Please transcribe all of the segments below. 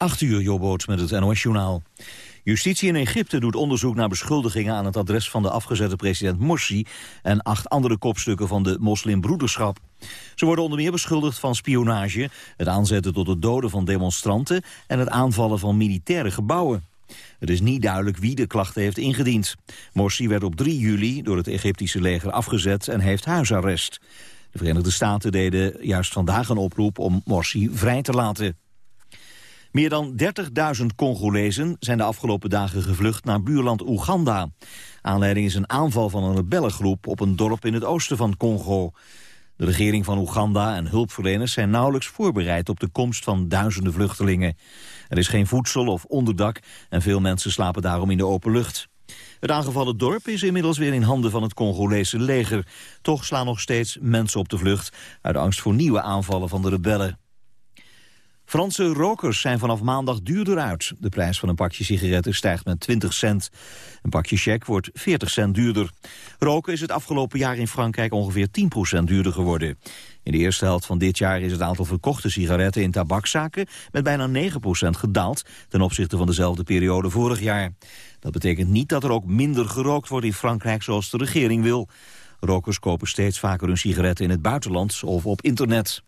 8 uur, Jobboot met het NOS-journaal. Justitie in Egypte doet onderzoek naar beschuldigingen aan het adres van de afgezette president Morsi en acht andere kopstukken van de moslimbroederschap. Ze worden onder meer beschuldigd van spionage, het aanzetten tot het doden van demonstranten en het aanvallen van militaire gebouwen. Het is niet duidelijk wie de klachten heeft ingediend. Morsi werd op 3 juli door het Egyptische leger afgezet en heeft huisarrest. De Verenigde Staten deden juist vandaag een oproep om Morsi vrij te laten. Meer dan 30.000 Congolezen zijn de afgelopen dagen gevlucht naar buurland Oeganda. Aanleiding is een aanval van een rebellengroep op een dorp in het oosten van Congo. De regering van Oeganda en hulpverleners zijn nauwelijks voorbereid op de komst van duizenden vluchtelingen. Er is geen voedsel of onderdak en veel mensen slapen daarom in de open lucht. Het aangevallen dorp is inmiddels weer in handen van het Congolese leger. Toch slaan nog steeds mensen op de vlucht uit angst voor nieuwe aanvallen van de rebellen. Franse rokers zijn vanaf maandag duurder uit. De prijs van een pakje sigaretten stijgt met 20 cent. Een pakje check wordt 40 cent duurder. Roken is het afgelopen jaar in Frankrijk ongeveer 10% duurder geworden. In de eerste helft van dit jaar is het aantal verkochte sigaretten in tabakzaken met bijna 9% gedaald ten opzichte van dezelfde periode vorig jaar. Dat betekent niet dat er ook minder gerookt wordt in Frankrijk zoals de regering wil. Rokers kopen steeds vaker hun sigaretten in het buitenland of op internet.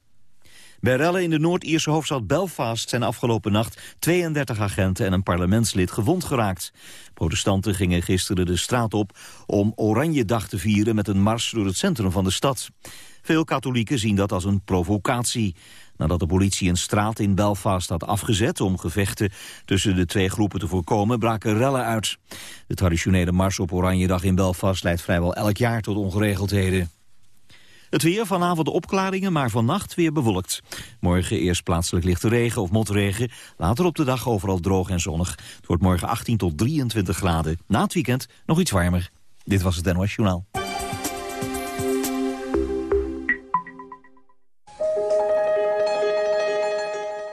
Bij rellen in de Noord-Ierse hoofdstad Belfast zijn afgelopen nacht 32 agenten en een parlementslid gewond geraakt. Protestanten gingen gisteren de straat op om Oranjedag te vieren met een mars door het centrum van de stad. Veel katholieken zien dat als een provocatie. Nadat de politie een straat in Belfast had afgezet om gevechten tussen de twee groepen te voorkomen, braken rellen uit. De traditionele mars op Oranjedag in Belfast leidt vrijwel elk jaar tot ongeregeldheden. Het weer, vanavond de opklaringen, maar vannacht weer bewolkt. Morgen eerst plaatselijk lichte regen of motregen. Later op de dag overal droog en zonnig. Het wordt morgen 18 tot 23 graden. Na het weekend nog iets warmer. Dit was het NOS Journaal.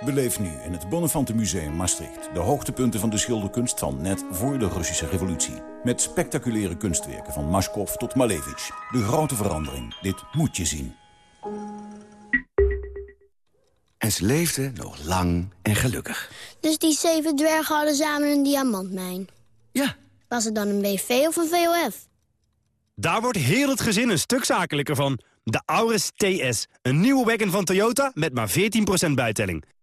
Beleef nu in het Bonnefante Museum Maastricht... de hoogtepunten van de schilderkunst van net voor de Russische revolutie. Met spectaculaire kunstwerken van Mashkov tot Malevich. De grote verandering. Dit moet je zien. En ze leefden nog lang en gelukkig. Dus die zeven dwergen hadden samen een diamantmijn? Ja. Was het dan een BV of een VOF? Daar wordt heel het gezin een stuk zakelijker van. De Auris TS, een nieuwe wagon van Toyota met maar 14% bijtelling.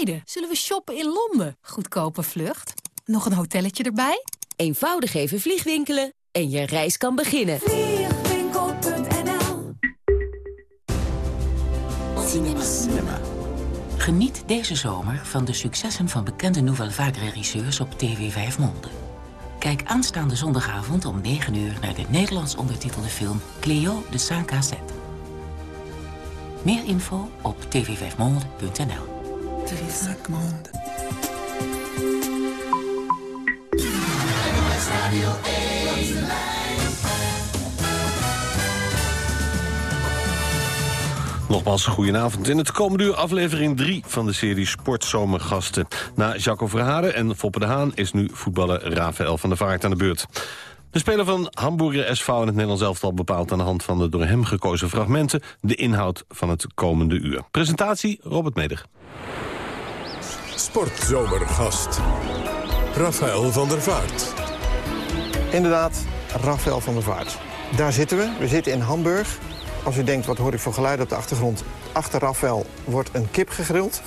Zullen we shoppen in Londen? Goedkope vlucht. Nog een hotelletje erbij? Eenvoudig even vliegwinkelen en je reis kan beginnen. Vliegwinkel.nl Cinema. Cinema. Geniet deze zomer van de successen van bekende Nouvelle Vague regisseurs op TV 5 Monde. Kijk aanstaande zondagavond om 9 uur naar de Nederlands ondertitelde film Cleo de Saint-Cassette. Meer info op tv5monde.nl Nogmaals, goedenavond. In het komende uur aflevering 3 van de serie Sportzomergasten. Na Jacco Verharen en Foppe de Haan is nu voetballer Rafael van der Vaart aan de beurt. De speler van Hamburger SV in het Nederlands elftal bepaalt aan de hand van de door hem gekozen fragmenten de inhoud van het komende uur. Presentatie Robert Meder. Sportzomergast. Rafael van der Vaart. Inderdaad, Rafael van der Vaart. Daar zitten we. We zitten in Hamburg. Als u denkt, wat hoor ik voor geluid op de achtergrond? Achter Rafael wordt een kip gegrild.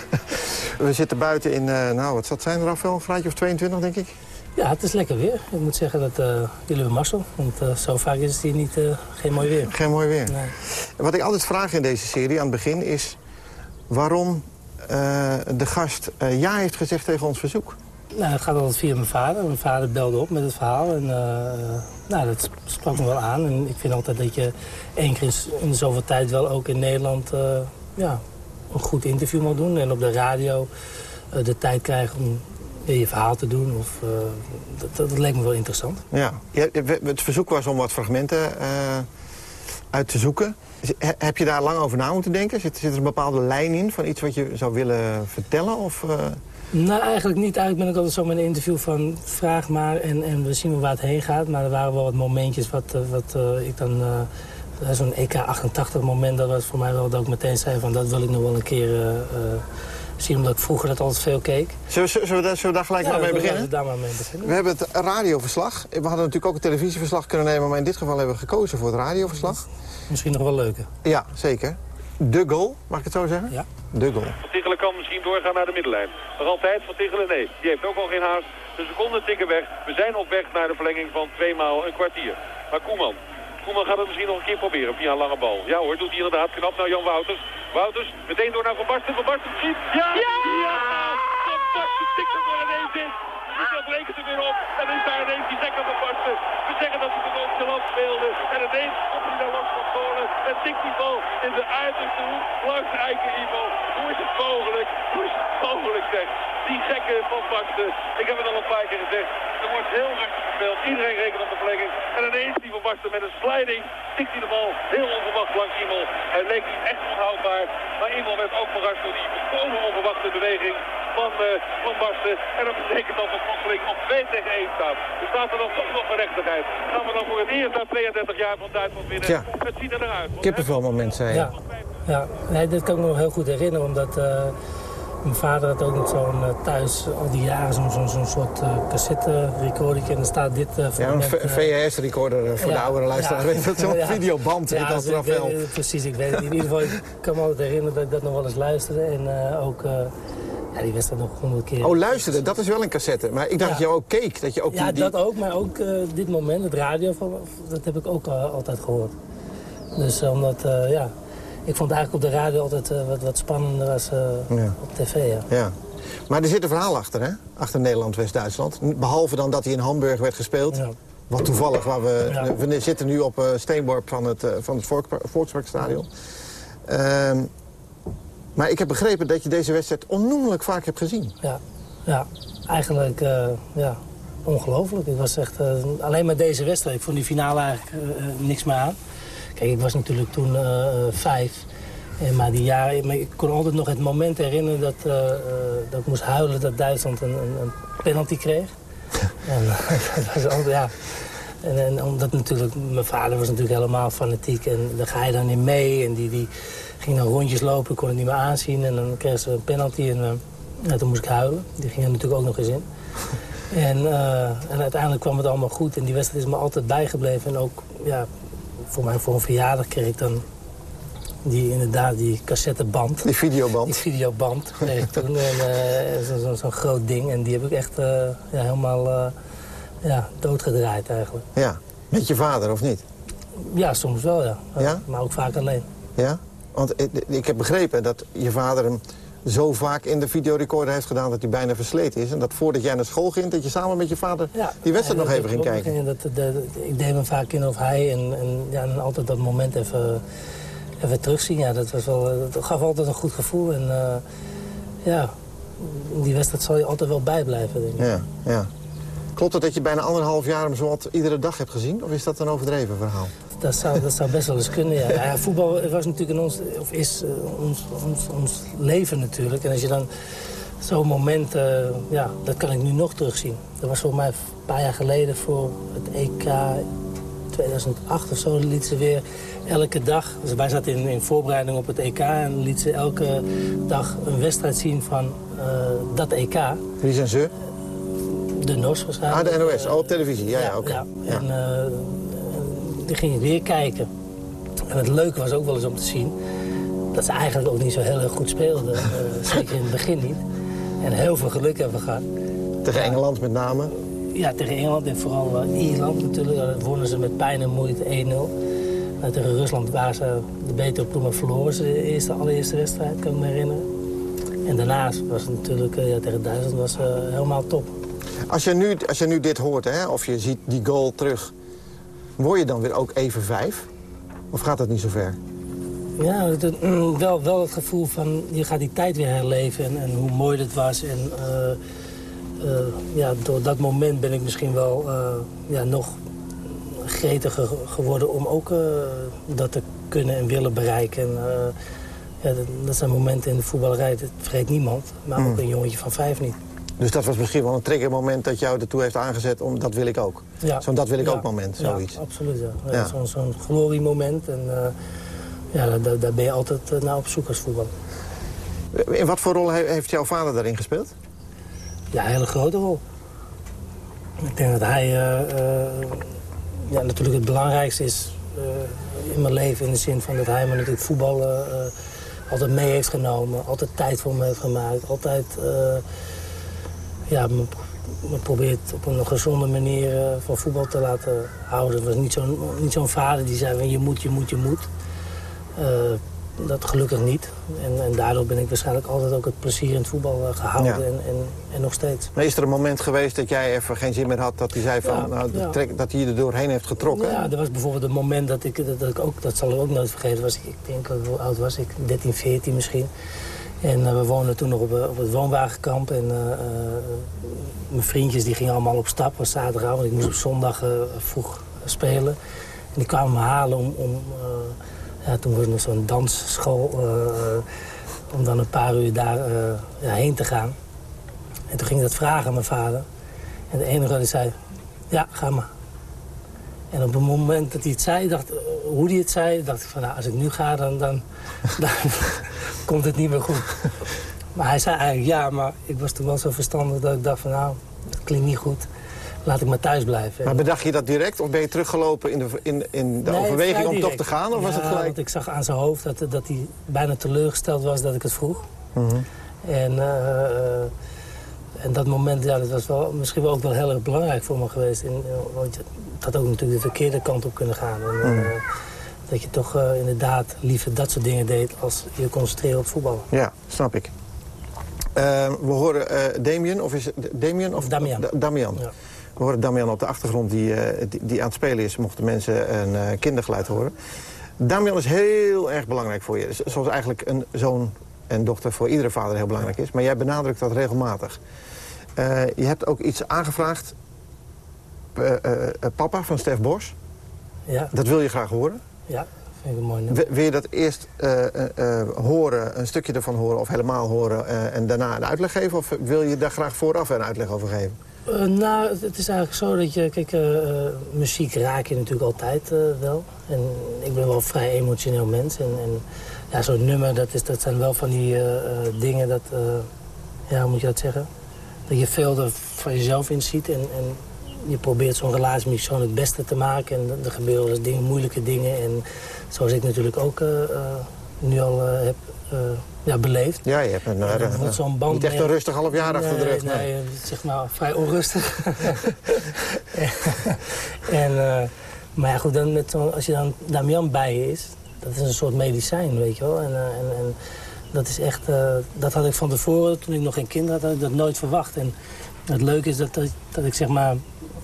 we zitten buiten in, uh, nou wat zal het zijn Rafael? Een graadje of 22 denk ik? Ja, het is lekker weer. Ik moet zeggen dat uh, jullie hebben mazzel. Want uh, zo vaak is het hier niet, geen mooi weer. Geen mooi weer. Nee. Wat ik altijd vraag in deze serie aan het begin is... waarom de gast ja heeft gezegd tegen ons verzoek? Nou, het gaat altijd via mijn vader. Mijn vader belde op met het verhaal. En uh, nou, dat sprak me wel aan. En ik vind altijd dat je één keer in zoveel tijd wel ook in Nederland... Ja, een goed interview mag doen. En op de radio eh, de tijd krijgen om je verhaal te doen. Of, eh, dat, dat, dat leek me wel interessant. Ja. Het verzoek was om wat fragmenten eh, uit te zoeken. He- Heb je daar lang over na moeten denken? Zit, zit er een bepaalde lijn in van iets wat je zou willen vertellen? Of, eh, Nou, eigenlijk niet. Eigenlijk ben ik altijd zo met een interview van vraag maar en, en we zien waar het heen gaat. Maar er waren wel wat momentjes wat, eh, wat eh, ik dan... Zo'n EK88 moment, dat was voor mij wel dat ik meteen zei van dat wil ik nog wel een keer zien. Omdat ik vroeger dat altijd veel keek. zullen, we- zullen, we, daar- zullen we daar gelijk Ja, maar mee we beginnen? daar maar mee beginnen. We hebben het radioverslag. We hadden natuurlijk ook een televisieverslag kunnen nemen... maar in dit geval hebben we gekozen voor het radioverslag. Misschien nog wel leuker. Ja, zeker. De goal, mag ik het zo zeggen? Ja. De goal. Van Tichelen kan misschien doorgaan naar de middenlijn. Nog altijd Van Tichelen? Nee, die heeft ook al geen haast. De seconden tikken weg. We zijn op weg naar de verlenging van twee maal een kwartier. Maar Koeman. Koeman gaat het misschien nog een keer proberen via een lange bal. Ja hoor, doet hij inderdaad knap naar Jan Wouters. Wouters meteen door naar Van Basten. Van Basten schiet. Ja! Ja! Van Basten tikt er door ineens in. Dat rekent er weer op. En is daar ineens die zekker van Basten. We zeggen dat hij de nonchalant speelde. En ineens komt hij daar langs van Polen. En tikt die bal in de uiterste hoek langs Eiken Ivo. Hoe is het mogelijk? Hoe is het mogelijk zeg? Die gekke van Basten. Ik heb het al een paar keer gezegd. Er wordt heel rustig gespeeld. Iedereen rekent op de verlenging. En ineens die van Basten met een sliding tikt hij de bal heel onverwacht langs Iemel. Hij leek niet echt onhoudbaar. Maar Iemel werd ook verrast door die volkomen onverwachte beweging van, eh, van Basten. En dat betekent dat we plotseling op 2 tegen 1 staan. Er staat er dan toch nog gerechtigheid. Gaan we dan voor het eerst na 32 jaar van Duitsland winnen? Ja. Het ziet er eruit. Kippenvel moment, zei je. Ja, ja. Nee, dit kan ik me nog heel goed herinneren, omdat eh, mijn vader had ook nog zo'n eh, thuis al die jaren zo'n soort eh cassette recorder en dan staat dit uh, Ja, een VHS-recorder voor de oudere luisteraar. Weet je, dat zo'n Ja. videoband. Ja, dat dus weet- precies, ik weet het. In ieder geval, ik kan me altijd herinneren dat ik dat nog wel eens luisterde. En eh, ook, eh, ja, die wedstrijd nog honderd keer. Oh, luisterde, dat is wel een cassette. Maar ik dacht Ja. dat je ook keek. Dat je ook Ja, die, dat ook, maar ook eh, dit moment, het radio, dat heb ik ook eh, altijd gehoord. Dus eh, omdat, eh, ja, ik vond eigenlijk op de radio altijd eh, wat, wat spannender als eh, Ja. op tv, ja. Ja. Maar er zit een verhaal achter, hè? Achter Nederland-West-Duitsland. Behalve dan dat hij in Hamburg werd gespeeld. Wat toevallig, waar we, Ja. we zitten nu op eh, Steenborp van het, van het Volk- Volksparkstadion. Ehm, maar ik heb begrepen dat je deze wedstrijd onnoemelijk vaak hebt gezien. Ja, ja. eigenlijk ja, ongelooflijk. Ik was echt, alleen maar deze wedstrijd, ik vond die finale eigenlijk niks meer aan. Kijk, ik was natuurlijk toen eh, eh, vijf. En, maar die jaren, maar ik kon altijd nog het moment herinneren dat, eh, dat ik moest huilen dat Duitsland een, een, een penalty kreeg. en, dat was altijd, ja. En, en omdat natuurlijk, mijn vader was natuurlijk helemaal fanatiek en daar ga je dan in mee. En die, die ging dan rondjes lopen, kon het niet meer aanzien. En dan kreeg ze een penalty en ja, toen moest ik huilen. Die ging er natuurlijk ook nog eens in. En, en uiteindelijk kwam het allemaal goed en die wedstrijd is me altijd bijgebleven. En ook, ja, voor mij voor een verjaardag kreeg ik dan die, inderdaad, die cassetteband. Die videoband. Die videoband kreeg ik toen. En, eh, zo- zo- Zo'n groot ding. En die heb ik echt eh, ja, helemaal eh, ja, doodgedraaid eigenlijk. Ja. Met je vader, of niet? Ja, soms wel, ja. Ja? Maar ook vaak alleen. Ja? Want ik, ik heb begrepen dat je vader hem zo vaak in de videorecorder heeft gedaan... dat hij bijna versleten is. En dat voordat jij naar school ging, dat je samen met je vader die wedstrijd Ja, nog even ging kijken. En Dat, dat- dat- ik deed hem vaak in of hij en, en, ja, en altijd dat moment even, even terugzien. Ja, dat, was wel, dat gaf altijd een goed gevoel. En eh, ja, die wedstrijd zal je altijd wel bijblijven, denk ik. Ja, ja. Klopt het dat je bijna anderhalf jaar hem zowat iedere dag hebt gezien? Of is dat een overdreven verhaal? Dat zou, dat zou best wel eens kunnen, ja. ja. ja, voetbal was natuurlijk in ons, of is eh, ons, ons, ons leven natuurlijk. En als je dan zo'n moment, eh, ja, dat kan ik nu nog terugzien. Dat was volgens mij een paar jaar geleden voor het EK 2008 of zo. liet ze weer elke dag, dus wij zaten in, in voorbereiding op het EK... en liet ze elke dag een wedstrijd zien van eh, dat EK. Wie zijn ze? De NOS waarschijnlijk. Ah, de NOS. Oh, op televisie. Ja, ja, oké. Ja, Ja. en die ging ik weer kijken. En het leuke was ook wel eens om te zien... dat ze eigenlijk ook niet zo heel erg goed speelden. Eh, zeker in het begin niet. En heel veel geluk hebben gehad. Tegen Engeland met name. Ja, tegen Engeland en vooral eh, Ierland natuurlijk. Dat wonnen ze met pijn en moeite 1-0. Nou, tegen Rusland waren ze de betere ploeg, maar verloren ze de eerste, allereerste wedstrijd, kan ik me herinneren. En daarnaast was het natuurlijk, eh, ja, tegen Duitsland was helemaal top. Als je, nu, als je nu dit hoort, hè, of je ziet die goal terug... word je dan weer ook even vijf? Of gaat dat niet zo ver? Ja, het, mm, wel, wel het gevoel van je gaat die tijd weer herleven en, en hoe mooi dat was. En eh, eh, ja, door dat moment ben ik misschien wel eh, ja, nog gretiger geworden om ook dat te kunnen en willen bereiken. En, ja, dat, dat, zijn momenten in de voetballerij, dat vergeet niemand. Maar ook een jongetje van vijf niet. Dus dat was misschien wel een triggermoment dat jou ertoe heeft aangezet om dat wil ik ook. Ja. Zo'n dat wil ik ook moment, zoiets. Ja, absoluut. Ja. ja. Zo'n zo gloriemoment. En uh, ja, daar, daar, ben je altijd uh, naar op zoek als voetbal. In wat voor rol heeft jouw vader daarin gespeeld? Ja, een hele grote rol. Ik denk dat hij uh, ja, natuurlijk het belangrijkste is in mijn leven. In de zin van dat hij me natuurlijk voetbal altijd mee heeft genomen. Altijd tijd voor me heeft gemaakt. Altijd ja, me, me probeert op een gezonde manier uh, van voetbal te laten houden. Het was niet zo'n niet zo'n vader die zei van je moet, je moet, je moet. Uh, dat gelukkig niet. En, en, daardoor ben ik waarschijnlijk altijd ook het plezier in het voetbal uh, gehouden en, en, en, nog steeds. Maar is er een moment geweest dat jij even geen zin meer had dat hij zei van, ja, nou, ja. trek, dat hij je er doorheen heeft getrokken? Ja, er was bijvoorbeeld een moment dat ik, dat, dat ik ook, dat zal ik ook nooit vergeten, was ik, ik denk, hoe oud was ik? 13, 14 misschien. En uh, we woonden toen nog op, op het woonwagenkamp. En uh, mijn vriendjes die gingen allemaal op stap. was zaterdagavond. Ik moest op zondag vroeg spelen. En die kwamen me halen om... om ja, toen was er nog zo'n dansschool. om dan een paar uur daar ja, heen te gaan. En toen ging ik dat vragen aan mijn vader. En de enige die zei... Ja, ga maar. En op het moment dat hij het zei, dacht, hoe hij het zei, dacht ik van nou, als ik nu ga, dan, dan, dan komt het niet meer goed. Maar hij zei eigenlijk ja, maar ik was toen wel zo verstandig dat ik dacht van nou, dat klinkt niet goed. Laat ik maar thuis blijven. Maar bedacht je dat direct of ben je teruggelopen in de, in, in de overweging om toch te gaan? Of was het gelijk? want ik zag aan zijn hoofd dat, dat hij bijna teleurgesteld was dat ik het vroeg. Mhm. En... Uh, en dat moment, ja, dat was wel, misschien wel ook wel heel erg belangrijk voor me geweest. In, want het had ook natuurlijk de verkeerde kant op kunnen gaan. En, mm. uh, dat je toch uh, inderdaad liever dat soort dingen deed als je concentreren op voetbal. Ja, snap ik. Uh, we horen Damien, of is het Damien? Of, Damian. Damian. Ja. We horen Damian op de achtergrond die, die, die, aan het spelen is... mochten mensen een kindergeluid horen. Damian is heel erg belangrijk voor je. Zoals eigenlijk een zoon en dochter voor iedere vader heel belangrijk is. Maar jij benadrukt dat regelmatig. Je hebt ook iets aangevraagd. Papa van Stef Bos. Ja. Dat wil je graag horen. Ja, vind ik een mooi nummer. Wil je dat eerst horen, een stukje ervan horen of helemaal horen... en daarna een uitleg geven? Of wil je daar graag vooraf een uitleg over geven? nou, het is eigenlijk zo dat je... Kijk, muziek raak je natuurlijk altijd wel. En ik ben wel een vrij emotioneel mens. En, en ja, zo'n nummer, dat, is, dat zijn wel van die dingen dat... ja, hoe moet je dat zeggen? dat je veel er van jezelf in ziet. En, en je probeert zo'n relatie met zo'n het beste te maken. En er gebeuren wel eens dingen, moeilijke dingen. En zoals ik natuurlijk ook uh, uh, nu al uh, heb ja, beleefd. Ja, je hebt een, zo'n band niet echt een rustig half jaar achter de rug. Nee, nee, zeg maar vrij onrustig. en, maar ja, goed, dan met zo, als je dan Damian bij je is... dat is een soort medicijn, weet je wel. En, en, en dat is echt, uh, dat had ik van tevoren, toen ik nog geen kinderen had, had ik dat nooit verwacht. En het leuke is dat, dat, dat ik zeg maar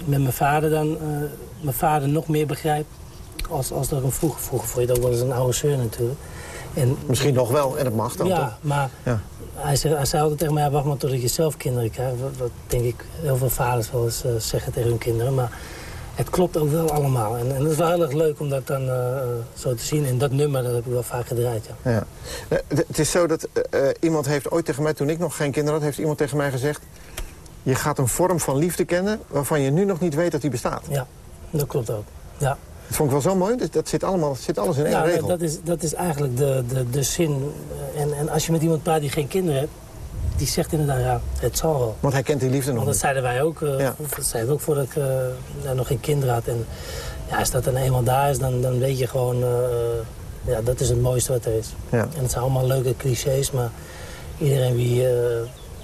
met mijn vader dan, uh, mijn vader nog meer begrijp als, als dat hem vroeger. Vroeger vond je dat wel eens een oude zeur natuurlijk. En, Misschien nog wel, en dat mag dan ja, toch? Maar ja, hij, zei, hij zei altijd tegen mij, wacht maar totdat je zelf kinderen krijgt. Wat, wat denk ik heel veel vaders wel eens uh, zeggen tegen hun kinderen. Maar het klopt ook wel allemaal. En, en het is wel heel erg leuk om dat dan uh, zo te zien. En dat nummer, dat heb ik wel vaak gedraaid, ja. ja. Het is zo dat uh, iemand heeft ooit tegen mij, toen ik nog geen kinderen had... heeft iemand tegen mij gezegd... je gaat een vorm van liefde kennen waarvan je nu nog niet weet dat die bestaat. Ja, dat klopt ook. Ja. Dat vond ik wel zo mooi. Dat, dat zit, allemaal, zit alles in één ja, regel. Dat is, dat is eigenlijk de, de, de zin. En, en als je met iemand praat die geen kinderen heeft die zegt inderdaad, ja, het zal wel. Want hij kent die liefde nog Want dat zeiden wij ook, uh, ja. dat zeiden we ook voordat ik uh, nog geen kinderen had. En ja, als dat dan eenmaal daar is, dan, dan weet je gewoon, uh, ja, dat is het mooiste wat er is. Ja. En het zijn allemaal leuke clichés, maar iedereen wie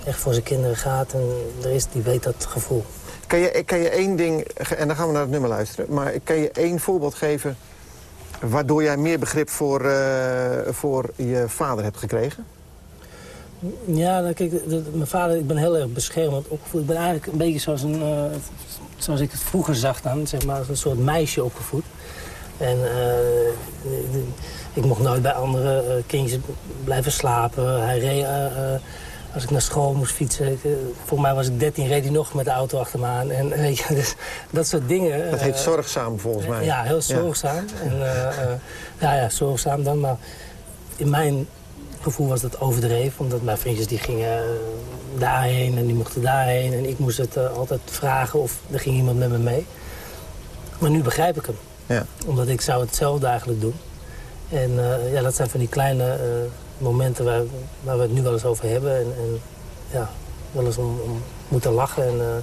echt voor zijn kinderen gaat en er is, die weet dat gevoel. Kan je, kan je één ding, en dan gaan we naar het nummer luisteren, maar kan je één voorbeeld geven waardoor jij meer begrip voor, voor je vader hebt gekregen? Ja, nou, kijk, mijn vader, ik ben heel erg beschermend opgevoed. Ik ben eigenlijk een beetje zoals, een, uh, zoals ik het vroeger zag dan, zeg maar, een soort meisje opgevoed. En uh, ik mocht nooit bij andere kindjes blijven slapen. Hij reed, als ik naar school moest fietsen, volgens mij was ik 13, reed hij nog met de auto achter me aan. En weet je, dus dat soort dingen. Dat heet zorgzaam volgens mij. Ja, heel zorgzaam. Ja. En, ja, ja, zorgzaam dan, maar in mijn gevoel was dat overdreven. Omdat mijn vriendjes die gingen daarheen en die mochten daarheen. En ik moest het uh, altijd vragen of er ging iemand met me mee. Maar nu begrijp ik hem. Ja. Omdat ik zou hetzelfde eigenlijk doen. En uh, ja, dat zijn van die kleine uh, momenten waar, waar, we het nu wel eens over hebben. En, en ja, wel eens om, om moeten lachen. En,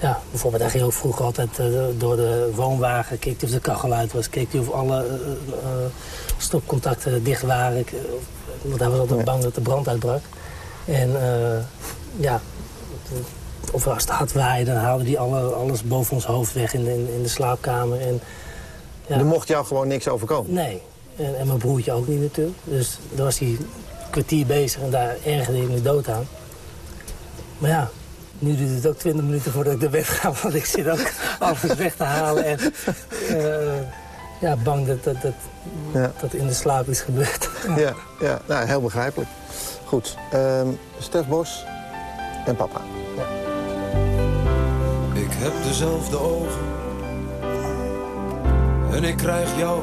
ja, bijvoorbeeld hij ging ook vroeger altijd door de woonwagen. Keek hij of de kachel uit was. Keek hij of alle stopcontacten dicht waren. want hij was altijd bang dat de brand uitbrak. En ja, of als het hard waaide, dan haalde hij alle, alles boven ons hoofd weg in de, in de slaapkamer. En, ja. Er mocht jou gewoon niks overkomen? Nee. En, en, mijn broertje ook niet natuurlijk. Dus dan was hij een kwartier bezig en daar ergerde ik me dood aan. Maar ja, nu duurt het ook 20 minuten voordat ik naar bed ga. Want ik zit ook alles weg te halen. En uh, ja, bang dat dat, dat, ja. dat in de slaap is gebeurd. Ja, ja nou, heel begrijpelijk. Goed, um, Stef Bos en papa. Ja. Ik heb dezelfde ogen. En ik krijg jou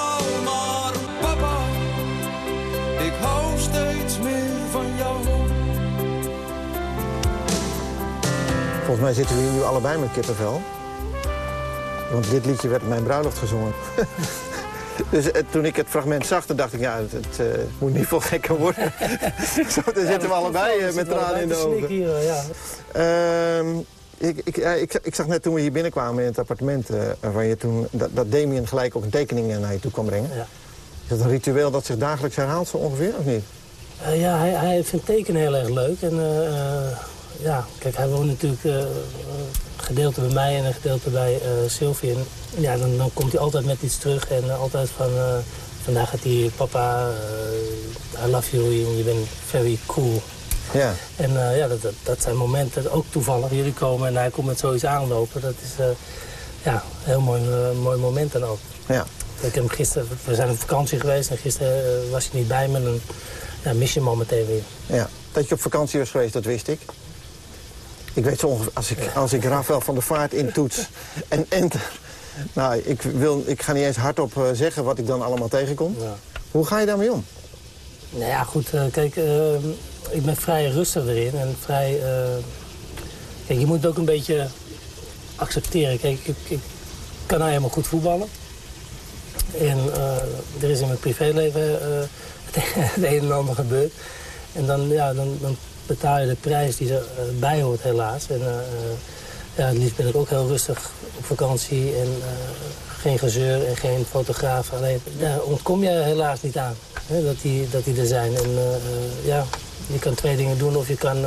Volgens mij zitten we hier nu allebei met kippenvel. Want dit liedje werd op mijn bruiloft gezongen. Dus eh, toen ik het fragment zag, dan dacht ik, ja, het, het uh, moet niet veel gekker worden. Zo, dan zitten we allebei uh, met tranen in de ogen. Hier, ja. Ehm, ik, ik, ik, ik, zag net toen we hier binnenkwamen in het appartement... Uh, waar je toen, dat, dat Damien gelijk ook een tekening naar je toe kwam brengen. Ja. Is dat een ritueel dat zich dagelijks herhaalt zo ongeveer, of niet? Ja, hij, hij vindt tekenen heel erg leuk. En ja, kijk, hij woont natuurlijk een gedeelte bij mij en een gedeelte bij Sylvie. En ja, dan, dan komt hij altijd met iets terug en altijd van... vandaag gaat hij, papa, I love you, je bent very cool. Ja. En uh, ja, dat, dat, dat, zijn momenten, ook toevallig, jullie komen en hij komt met zoiets aanlopen. Dat is uh, ja, een heel mooi, uh, mooi moment dan ook. Ja. Ik heb gisteren, we zijn op vakantie geweest en gisteren was hij niet bij me. En ja, mis je hem al meteen weer. Ja, dat je op vakantie was geweest, dat wist ik. Ik weet zo ongeveer, als ik, als ik Rafael van der Vaart intoets en enter... Nou, ik, wil, ik ga niet eens hardop zeggen wat ik dan allemaal tegenkom. Ja. Hoe ga je daarmee om? Nou ja, goed, kijk, ik ben vrij rustig erin en vrij... Uh... Kijk, je moet het ook een beetje accepteren. Kijk, ik, ik kan nou helemaal goed voetballen. En er is in mijn privéleven het een en ander gebeurd. En dan, ja, dan, dan betaal je de prijs die erbij hoort helaas. En ja, het liefst ben ik ook heel rustig op vakantie. En geen gezeur en geen fotograaf. Alleen, daar ontkom je helaas niet aan. Hè, dat, die, dat die er zijn. En ja, je kan twee dingen doen. Of je kan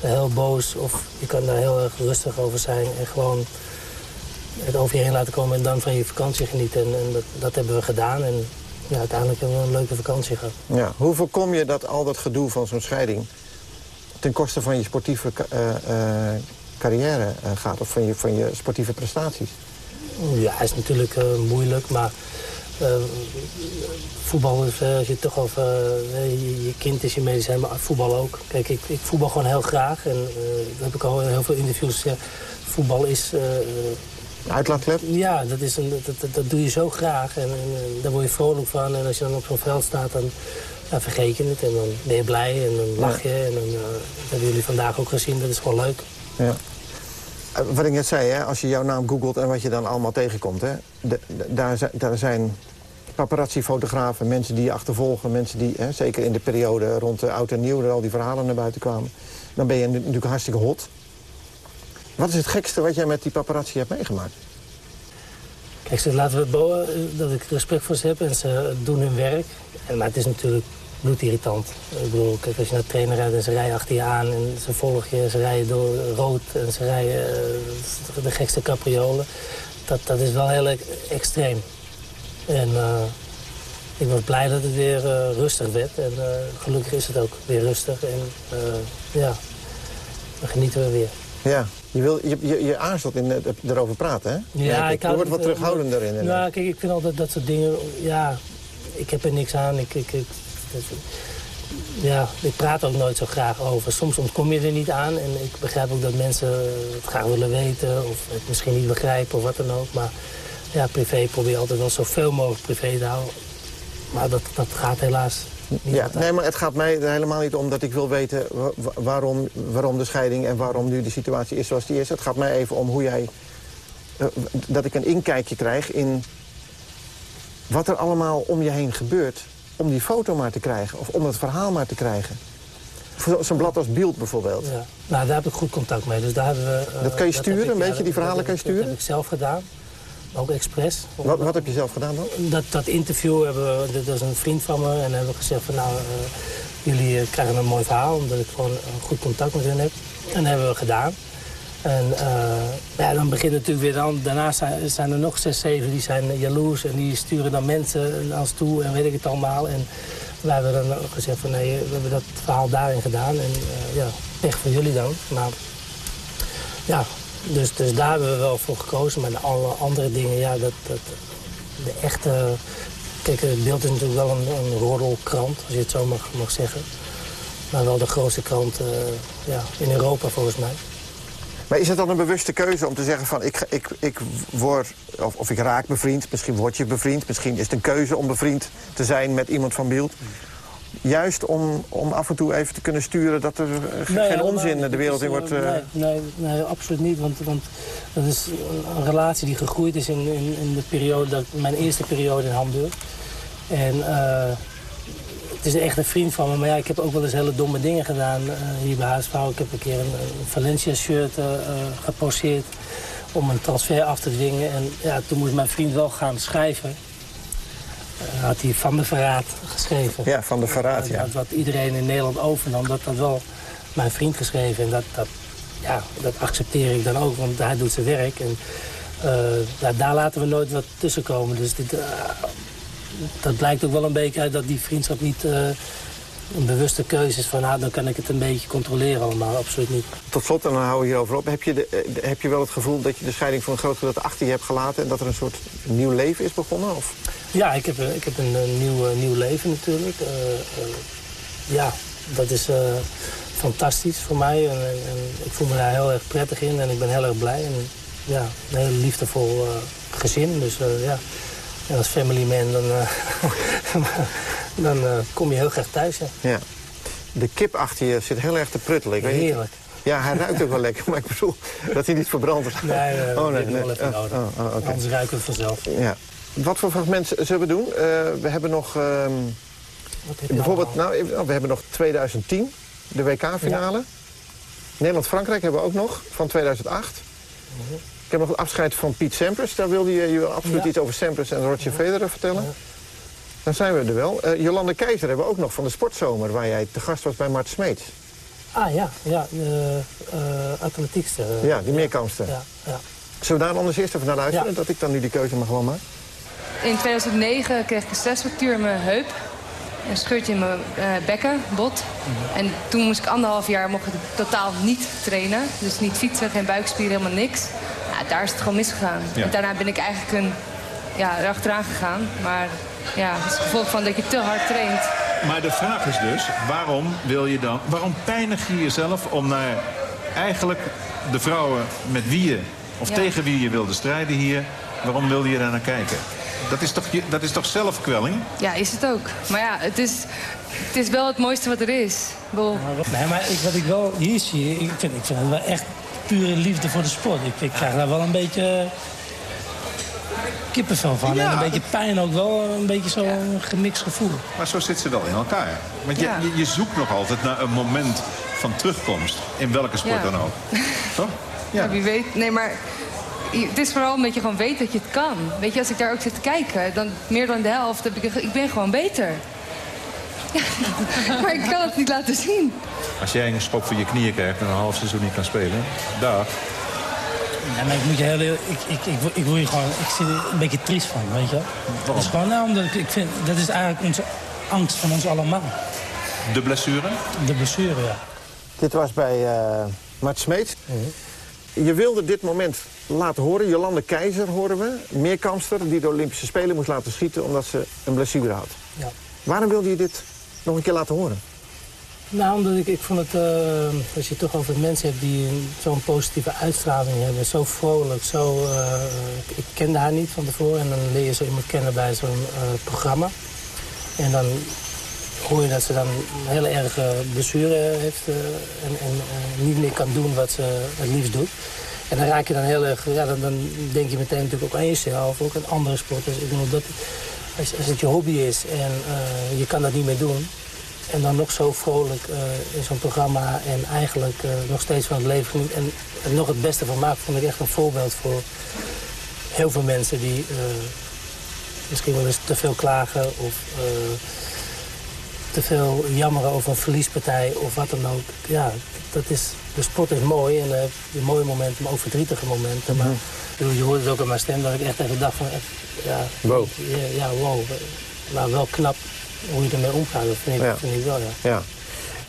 heel boos of je kan daar heel erg rustig over zijn. En gewoon het over je heen laten komen en dan van je vakantie genieten. En, en dat, dat, hebben we gedaan. En ja, uiteindelijk hebben we een leuke vakantie gehad. Ja. Hoe voorkom je dat al dat gedoe van zo'n scheiding... ten koste van je sportieve uh, uh, carrière eh, gaat of van je, van je sportieve prestaties? Ja, is natuurlijk eh, moeilijk, maar uh, voetbal is, als je toch over je, je, kind is je medicijn, maar voetbal ook. Kijk, ik, ik voetbal gewoon heel graag en dat heb ik al in heel veel interviews gezegd. Voetbal is... Uitlaatklep? Ja, dat, is een, dat, dat, dat, doe je zo graag en, en, daar word je vrolijk van. En als je dan op zo'n veld staat, dan ja, vergeet je het. En dan ben je blij en dan lach je. En dan uh, hebben jullie vandaag ook gezien, dat is gewoon leuk. Ja. Wat ik net zei, hè, als je jouw naam googelt en wat je dan allemaal tegenkomt... Hè, de, daar, daar zijn paparazzi-fotografen, mensen die je achtervolgen... mensen die, hè, zeker in de periode rond de oud en nieuw... er al die verhalen naar buiten kwamen... dan ben je natuurlijk hartstikke hot. Wat is het gekste wat jij met die paparazzi hebt meegemaakt? Kijk, ze laten we bouwen dat ik respect voor ze heb en ze doen hun werk. Maar het is natuurlijk bloedirritant. Ik bedoel, kijk, als je naar trainer rijdt en ze rijden achter je aan... en ze volgen je, ze rijden door rood en ze rijden uh, de gekste capriolen. Dat, dat is wel heel extreem. En uh, ik was blij dat het weer rustig werd. En gelukkig is het ook weer rustig. En ja, dan genieten we weer. Ja, je, wil, je, je, je aarzelt in het erover praten, hè? Ja, ik, ik word wat terughoudender in. Ja, kijk, ik vind altijd dat soort dingen... Ja, ik heb er niks aan. Ik, ik, ik, ja, ik praat ook nooit zo graag over. Soms ontkom je er niet aan. En ik begrijp ook dat mensen het graag willen weten. Of het misschien niet begrijpen of wat dan ook. Maar ja, privé probeer je altijd wel zoveel mogelijk privé te houden. Maar dat, dat gaat helaas ja, Nee, maar het gaat mij er helemaal niet om dat ik wil weten waarom, waarom de scheiding... en waarom nu de situatie is zoals die is. Het gaat mij even om hoe jij... Uh, dat ik een inkijkje krijg in wat er allemaal om je heen gebeurt... om die foto maar te krijgen of om het verhaal maar te krijgen. Zo'n blad als Beeld bijvoorbeeld. Ja. Nou, daar heb ik goed contact mee. Dus daar hebben we, uh, dat kan je sturen, een beetje, die verhalen kan je sturen? Dat heb ik zelf gedaan. Ook expres. Wat, wat heb je zelf gedaan dan? Dat, dat interview, hebben we, dat is een vriend van me. En hebben we gezegd van nou, uh, jullie krijgen een mooi verhaal. Omdat ik gewoon goed contact met hen heb. En dat hebben we gedaan. En uh, ja, dan begint het natuurlijk weer dan. Daarna zijn, zijn, er nog zes, zeven die zijn jaloers. En die sturen dan mensen naar ons toe en weet ik het allemaal. En wij hebben dan gezegd van nee, we hebben dat verhaal daarin gedaan. En uh, ja, pech voor jullie dan. Maar ja, dus, dus daar hebben we wel voor gekozen. Maar de alle andere dingen, ja, dat, dat, de echte... Kijk, het beeld is natuurlijk wel een, een als je het zo mag, zeggen. Maar wel de grootste krant uh, ja, in Europa volgens mij. Maar is het dan een bewuste keuze om te zeggen van ik, ik, ik word, of, of ik raak bevriend, misschien word je bevriend, misschien is het een keuze om bevriend te zijn met iemand van beeld. Juist om, om af en toe even te kunnen sturen dat er geen onzin de wereld in wordt... Uh... Nee, nee, nee, absoluut niet. Want, want dat is een relatie die gegroeid is in, in, in de periode, dat, mijn eerste periode in Hamburg. En uh, het is echt een vriend van me. Maar ja, ik heb ook wel eens hele domme dingen gedaan uh, hier bij HSV. Ik heb een keer een, Valencia-shirt geposeerd om een transfer af te dwingen. En ja, toen moest mijn vriend wel gaan schrijven. Uh, had hij Van de Verraad geschreven. Ja, Van de Verraad, ja. Dat, wat iedereen in Nederland overnam, dat had wel mijn vriend geschreven. En dat, dat, ja, dat accepteer ik dan ook, want hij doet zijn werk. En ja, daar laten we nooit wat tussen komen. Dus dit, dat blijkt ook wel een beetje uit dat die vriendschap niet een bewuste keuze is van... nou, dan kan ik het een beetje controleren allemaal, absoluut niet. Tot slot, en dan houden we hierover op. Heb je, de, heb je wel het gevoel dat je de scheiding voor een groot gedeelte achter je hebt gelaten... en dat er een soort nieuw leven is begonnen? Of? Ja, ik heb, ik heb een, een nieuw, nieuw leven natuurlijk. Uh, ja, dat is fantastisch voor mij. En, en, ik voel me daar heel erg prettig in en ik ben heel erg blij. En ja, een heel liefdevol gezin, dus ja... En als family man, dan, dan kom je heel graag thuis. Hè. Ja. De kip achter je zit heel erg te pruttelen. Ik Heerlijk. Ja, hij ruikt ook wel lekker, maar ik bedoel dat hij niet verbrandt. Nee, nee, oh, nee, nee. wel even nodig. Oh, oh, okay. Anders ruiken we vanzelf. Ja. Wat voor fragment zullen we doen? Uh, we hebben nog... Um, bijvoorbeeld, nou, we hebben nog 2010, de WK-finale. Ja. Nederland-Frankrijk hebben we ook nog, van 2008. Mm -hmm. Ik heb nog het afscheid van Piet Sampras. Daar wilde je, je absoluut ja. iets over Sampras en Roger Federer vertellen. Ja. Dan zijn we er wel. Uh, Jolande Keizer hebben we ook nog van de Sportzomer... waar jij te gast was bij Mart Smeets. Ah ja, ja de uh, atletiekste. ja, die meerkampster. Ja, ja. Zullen we daar anders eerst even naar luisteren? Dat ik dan nu die keuze mag gewoon maken? In 2009 kreeg ik een stressfractuur in mijn heup. een scheurtje in mijn uh, bekken, bot. En toen moest ik anderhalf jaar mocht ik totaal niet trainen. Dus niet fietsen, geen buikspieren, helemaal niks. Ja, daar is het gewoon misgegaan. Ja. En daarna ben ik eigenlijk een, ja, erachteraan gegaan. Maar ja, het is het gevolg van dat je te hard traint. Maar de vraag is dus, waarom wil je dan... Waarom pijnig je jezelf om naar eigenlijk de vrouwen met wie je... of Ja. tegen wie je wilde strijden hier... waarom wilde je daar naar kijken? Dat is toch, dat is toch zelfkwelling? Ja, is het ook. Maar ja, het is, het is wel het mooiste wat er is. Bedoel, Nee, maar ik, wat ik wel hier zie, ik vind, ik vind het wel echt pure liefde voor de sport. Ik, ik krijg daar wel een beetje kippenvel van. Ja. En een beetje pijn ook wel, een beetje zo'n gemixt gevoel. Maar zo zit ze wel in elkaar. Want je, Ja. je, je zoekt nog altijd naar een moment van terugkomst. In welke sport Ja. dan ook. Toch? Ja. wie weet. Nee, maar het is vooral omdat je gewoon weet dat je het kan. Weet je, als ik daar ook zit te kijken, dan meer dan de helft heb ik... Ik ben gewoon beter. Ja, maar ik kan het niet laten zien. Als jij een schok voor je knieën krijgt en een half seizoen niet kan spelen... dag. Ja, maar ik moet je heel ik, ik, ik, ik word hier gewoon, ik zit er een beetje triest van, weet je wel. Dat is gewoon, nou, omdat ik, ik vind, dat is eigenlijk onze angst van ons allemaal. De blessure? De blessure, ja. Dit was bij eh Mart Smeets. Je wilde dit moment laten horen. Jolande Keizer horen we. Meerkamster die de Olympische Spelen moest laten schieten... omdat ze een blessure had. Ja. Waarom wilde je dit nog een keer laten horen? Nou, omdat ik, ik vond het, eh, als je het toch over mensen hebt die zo'n positieve uitstraling hebben, zo vrolijk, zo... eh, ik kende haar niet van tevoren en dan leer je zo iemand kennen bij zo'n eh, programma. En dan hoor je dat ze dan een hele erge blessure heeft eh, en, en eh, niet meer kan doen wat ze het liefst doet. En dan raak je dan heel erg, ja, dan, denk je meteen natuurlijk ook aan jezelf, ook aan andere sporters. Ik bedoel, dat, als, het je hobby is en eh, je kan dat niet meer doen, en dan nog zo vrolijk in zo'n programma en eigenlijk nog steeds van het leven geniet. En nog het beste van maakt, vond ik echt een voorbeeld voor heel veel mensen die misschien wel eens te veel klagen of te veel jammeren over een verliespartij of wat dan ook. Ja, dat is, de sport is mooi en eh, je mooie momenten, maar ook verdrietige momenten. Maar bedoel, je hoort het ook aan mijn stem dat ik echt even dacht van, echt, ja, Wow. ja, ja, wow. Maar wel knap hoe je ermee omgaat, dat vind ik, Ja. vind ik wel, ja. Ja.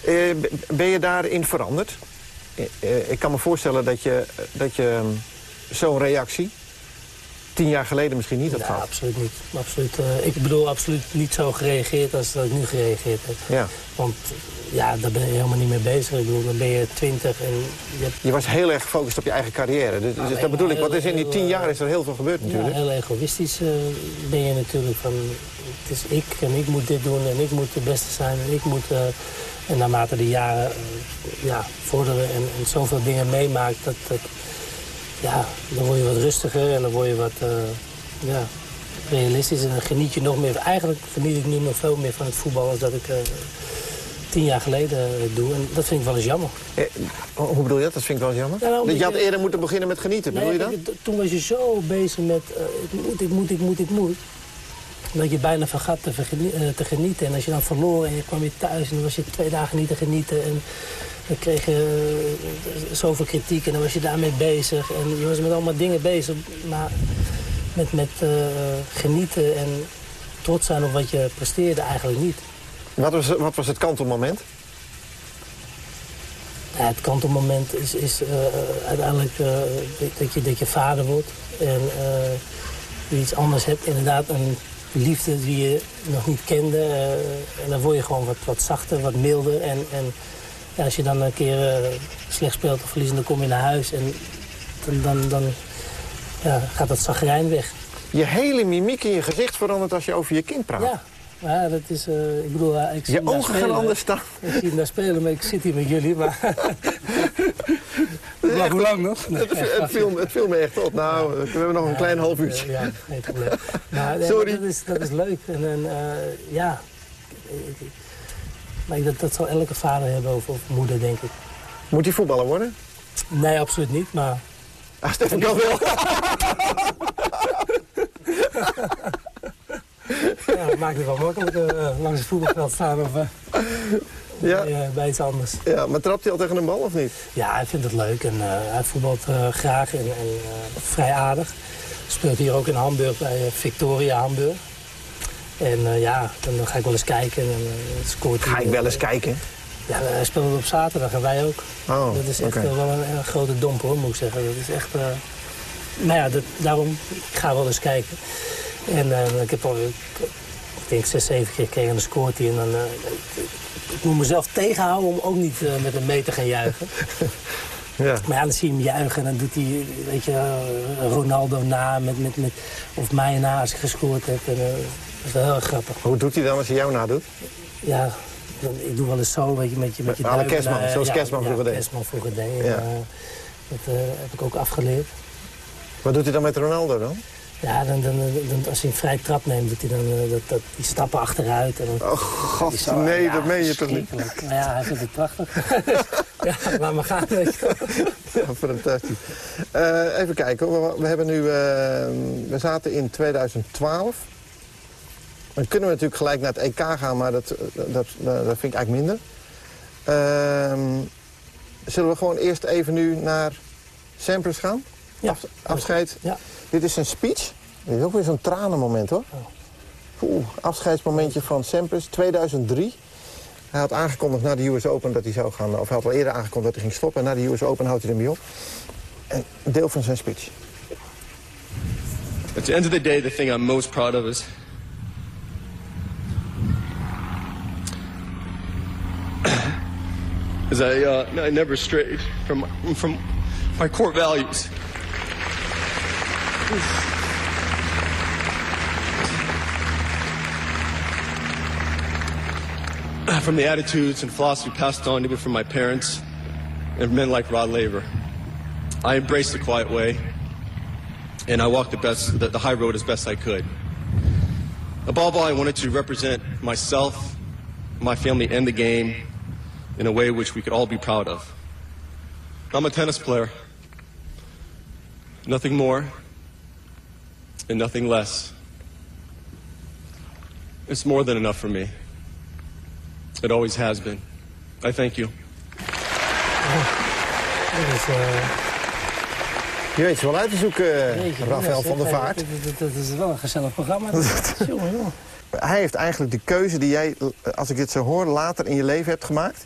Eh, ben je daarin veranderd? Eh, eh, ik kan me voorstellen dat je, dat je ehm, zo'n reactie... tien jaar geleden misschien niet had Ja, absoluut niet. Absoluut, eh, ik bedoel absoluut niet zo gereageerd als dat ik nu gereageerd heb. Ja. Want ja, daar ben je helemaal niet mee bezig. Ik bedoel, dan ben je twintig en je hebt... Je was heel erg gefocust op je eigen carrière. Dus, dus dat bedoel ik, want is in die tien eh, jaar is er heel veel gebeurd Ja, natuurlijk. heel egoïstisch eh, ben je natuurlijk. Van, het is ik en ik moet dit doen en ik moet de beste zijn en ik moet... en naarmate de jaren ja, vorderen en, en zoveel dingen meemaakt... Dat, dat, ja, dan word je wat rustiger en dan word je wat eh, ja, realistisch. En dan geniet je nog meer. Eigenlijk geniet ik nu nog veel meer van het voetbal... als dat ik eh, tien jaar geleden eh, doe. En dat vind ik wel eens jammer. Eh, hoe bedoel je dat? Dat vind ik wel eens jammer. Ja, nou, dat je had eerder moeten beginnen met genieten, bedoel Nee, je dat? Toen was je zo bezig met ik moet, ik moet, ik moet, ik moet. Dat je bijna vergat te genieten. En als je dan verloor en je kwam weer thuis en dan was je twee dagen niet te genieten. En dan kreeg je eh, zoveel kritiek en dan was je daarmee bezig. En je was met allemaal dingen bezig. Maar met, met eh, genieten en trots zijn op wat je presteerde eigenlijk niet. Wat was, wat was het kantelmoment? Ja, het kantelmoment is, is eh, uiteindelijk dat, je, dat je vader wordt. En je iets anders hebt. Inderdaad, een liefde die je nog niet kende. en dan word je gewoon wat, wat zachter, wat milder. En, en ja, als je dan een keer eh, slecht speelt of verliest, dan kom je naar huis. En dan, dan, dan ja, gaat dat zagrijn weg. Je hele mimiek in je gezicht verandert als je over je kind praat. Ja, ja dat is, eh, ik bedoel, eh, ik zie Je ogen gaan anders staan. Ik zie hem daar spelen, maar ik zit hier met jullie. Maar, maar hoe lang nog? Nee, Het, het, viel, me- het viel me echt op. Nou, we hebben nog een klein half uurtje. Ja, geen probleem. Maar, Sorry. Dat is, dat is leuk. En, en ja, maar dat, dat zal elke vader hebben of, of moeder, denk ik. Moet hij voetballer worden? Nee, absoluut niet, maar... Ah, Stefan kan wel. ja, het maakt het wel makkelijker eh, langs het voetbalveld staan of eh, Ja. bij, bij iets anders. Ja, maar trapt hij al tegen een bal of niet? Ja, hij vindt het leuk en hij voetbalt graag en, en vrij aardig. Speelt hier ook in Hamburg bij Victoria Hamburg. En uh, ja, dan ga ik wel eens kijken. En uh, scoort Ga ik wel eens kijken? Ja, hij speelt op zaterdag en wij ook. Oh, dat is echt okay. wel een, een, grote domp hoor, moet ik zeggen. Dat is echt... Uh... Nou ja, dat, daarom, ik ga wel eens kijken. En ik heb al, ik denk zes, zeven keer gekregen en dan scoort hij. En dan, ik moet mezelf tegenhouden om ook niet met hem mee te gaan juichen. Ja. Maar ja, dan zie je hem juichen en dan doet hij, weet je, Ronaldo na, met, met, met, of mij na als ik gescoord heb. En, uh, dat is wel heel erg grappig. Hoe doet hij dan als hij jou nadoet? Ja, dan, ik doe wel eens zo, weet je, met je, met je Alle Kerstman, zoals ja, Kerstman vroeger ja, deed. Kerstman vroeger deed. Ja. En, uh, dat uh, heb ik ook afgeleerd. Wat doet hij dan met Ronaldo dan? Ja, dan, dan, dan, als hij een vrij trap neemt, doet hij dan uh, dat, dat, die stappen achteruit. En dan, oh god, zo, nee, ja, dat meen je toch niet? Maar ja, hij vindt het prachtig. ja, laat maar gaan, weet je ja, fantastisch. Uh, even kijken hoor. We, we hebben nu, we zaten in 2012. Dan kunnen we natuurlijk gelijk naar het EK gaan, maar dat, dat, dat, dat vind ik eigenlijk minder. Uh, zullen we gewoon eerst even nu naar Sampras gaan? Ja. Af, afscheid. Ja. Dit is een speech. Dit is ook weer zo'n tranenmoment hoor. Oeh, afscheidsmomentje van Sampras, 2003. Hij had aangekondigd na de US Open dat hij zou gaan... of hij had al eerder aangekondigd dat hij ging stoppen. En na de US Open houdt hij ermee op. En een deel van zijn speech. At the end of the day, the thing I'm most proud of is... is I, uh, I never strayed from, from my core values. from the attitudes and philosophy passed on to me from my parents and men like Rod Laver. I embraced the quiet way, and I walked the, best, the, the high road as best I could. Above all, I wanted to represent myself, my family, and the game in a way which we could all be proud of. I'm a tennis player. Nothing more and nothing less. It's more than enough for me. It always has been. I thank you. Dus, uh... Je weet ze wel uit te zoeken, Jeetje, Rafael van der Vaart. Dat, dat, dat, is wel een gezellig programma. jongen, jongen. Hij heeft eigenlijk de keuze die jij, als ik dit zo hoor, later in je leven hebt gemaakt...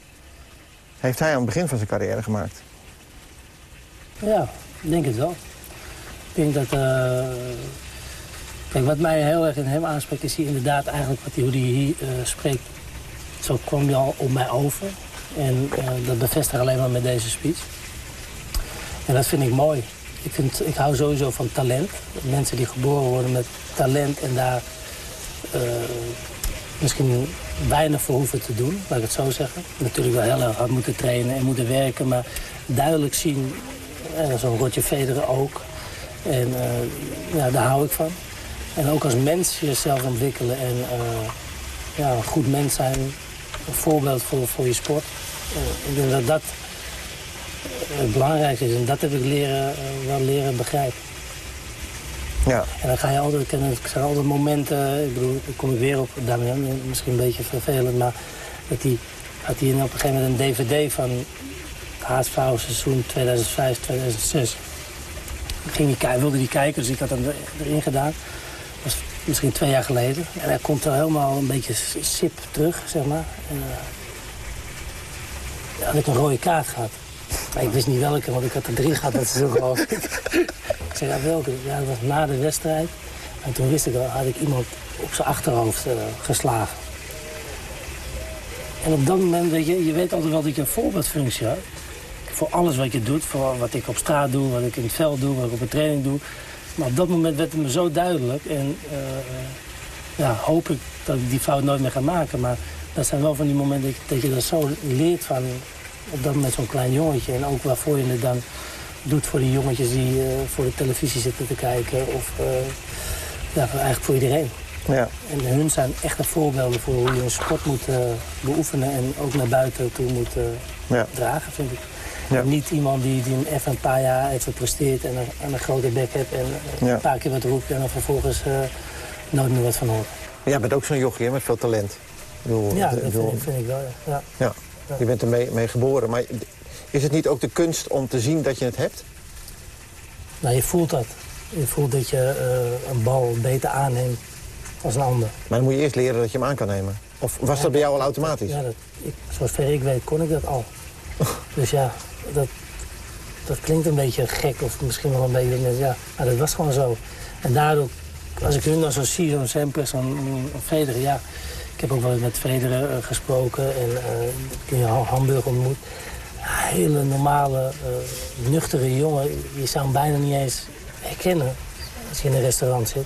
heeft hij aan het begin van zijn carrière gemaakt. Ja, ik denk het wel. Ik denk dat... Uh... Kijk, wat mij heel erg in hem aanspreekt is hij inderdaad eigenlijk wat hij, hoe hij hier uh, spreekt. Zo kwam hij al op mij over. En uh, dat bevestigt alleen maar met deze speech. En dat vind ik mooi. Ik, vind, ik hou sowieso van talent. Mensen die geboren worden met talent en daar uh, misschien weinig voor hoeven te doen, laat ik het zo zeggen. Natuurlijk wel heel erg hard moeten trainen en moeten werken, maar duidelijk zien, uh, zo'n Roger Federer ook. En uh, ja, daar hou ik van. En ook als mens jezelf ontwikkelen en ja, een goed mens zijn, een voorbeeld voor, voor je sport. ik denk dat dat het belangrijkste is. En dat heb ik leren, wel leren begrijpen. Ja. En dan ga je altijd, er zijn altijd momenten, ik bedoel, daar kom ik weer op, Damian, misschien een beetje vervelend, maar dat hij, had hij op een gegeven moment een dvd van HSV seizoen 2005, 2006. Ging die, wilde die kijken, dus ik had hem erin gedaan. Dat was misschien twee jaar geleden. En hij komt er helemaal een beetje sip terug, zeg maar. En, uh, had ik een rode kaart gehad. Ik wist niet welke, want ik had er drie gehad dat seizoen, geloof ik. ik zei, ja, welke? Ja, dat was na de wedstrijd. En toen wist ik al, had ik iemand op zijn achterhoofd uh, geslagen. En op dat moment, weet je, je weet altijd wel dat je een voorbeeldfunctie hebt. Voor alles wat je doet, voor wat ik op straat doe, wat ik in het veld doe, wat ik op een training doe. Maar op dat moment werd het me zo duidelijk. En uh, ja, hoop ik dat ik die fout nooit meer ga maken. Maar dat zijn wel van die momenten dat je, dat, je dat zo leert van op dat moment zo'n klein jongetje. En ook waarvoor je het dan doet voor die jongetjes die uh, voor de televisie zitten te kijken. Of uh, ja, eigenlijk voor iedereen. Ja. En hun zijn echte voorbeelden voor hoe je een sport moet uh, beoefenen. En ook naar buiten toe moet ja. dragen, vind ik. Ja. Niet iemand die, die even een paar jaar heeft gepresteerd en een, en een grote bek heeft. En ja. een paar keer wat roept en dan vervolgens nooit meer wat van hoort. Jij bent ook zo'n jochie hè, met veel talent. Ik bedoel, ja, dat vind, ik, vind ik wel, ja. ja. Je bent er mee, geboren. Maar is het niet ook de kunst om te zien dat je het hebt? Nou, je voelt dat. Je voelt dat je uh, een bal beter aanneemt als een ander. Maar dan moet je eerst leren dat je hem aan kan nemen. Of was dat bij jou al automatisch? Ja, dat, ik, zover ik weet kon ik dat al. dus ja, dat, dat klinkt een beetje gek of misschien wel een beetje... Ja, maar dat was gewoon zo. En daardoor, als ik hun dan zo zie, zo'n Sempers, zo'n Federer, ja... Ik heb ook wel eens met Federer uh, gesproken en uh, Hamburg ontmoet. Een hele normale, uh, nuchtere jongen. Je zou hem bijna niet eens herkennen als je in een restaurant zit.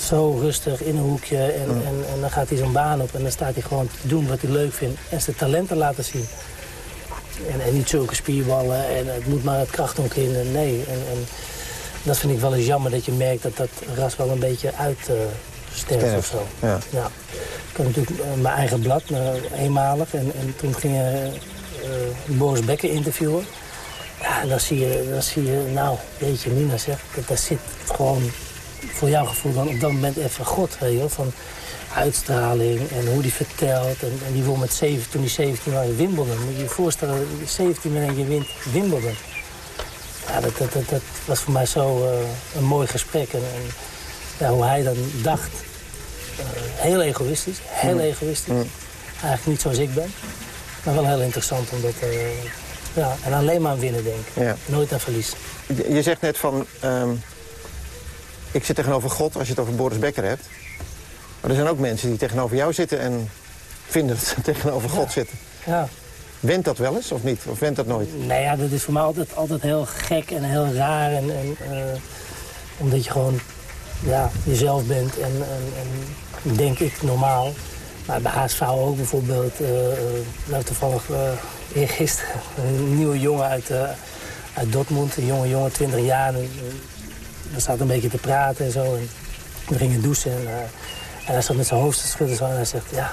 zo rustig in een hoekje en, en, en dan gaat hij zo'n baan op... en dan staat hij gewoon te doen wat hij leuk vindt en zijn talenten laten zien. En, en niet zulke spierballen en het moet maar het kracht in. En nee, en, en dat vind ik wel eens jammer dat je merkt dat dat ras wel een beetje uitsterft Sterft, of zo. ja. Ja. Ik had natuurlijk eh, mijn eigen blad, eh, eenmalig. En, en toen ging je eh, Boris Becker interviewen. Ja, en dan zie je, dan zie je nou, weet je, Nina zegt, dat daar zit gewoon voor jouw gevoel dan op dat moment even God, weet je van uitstraling en hoe die vertelt. En, en die won met 7, toen hij 17 was Wimbledon. Moet je je voorstellen, 17 en je wint Wimbledon. Ja, dat, dat, dat, dat was voor mij zo een mooi gesprek. En, en ja, hoe hij dan dacht, eh, heel egoïstisch, heel Mm. egoïstisch. Eigenlijk niet zoals ik ben, maar wel heel interessant omdat... eh, ja, en alleen maar aan winnen denken, Ja. nooit aan verlies. Je, zegt net van... ehm, ik zit tegenover God als je het over Boris Becker hebt. Maar er zijn ook mensen die tegenover jou zitten en vinden dat ze tegenover God zitten. Ja. Went dat wel eens of niet? Of went dat nooit? Nou ja, dat is voor mij altijd, altijd heel gek en heel raar. En, en, eh, omdat je gewoon ja, jezelf bent en, en, en denk ik normaal. Maar bij HSV ook bijvoorbeeld, eh eh, nou toevallig uh, eergisteren, een nieuwe jongen uit, eh, uit Dortmund. Een jonge jongen, 20 jaar. En, eh, we een beetje te praten en zo. En we gingen douchen en, eh, en hij zat met zijn hoofd te schudden en hij zegt, ja,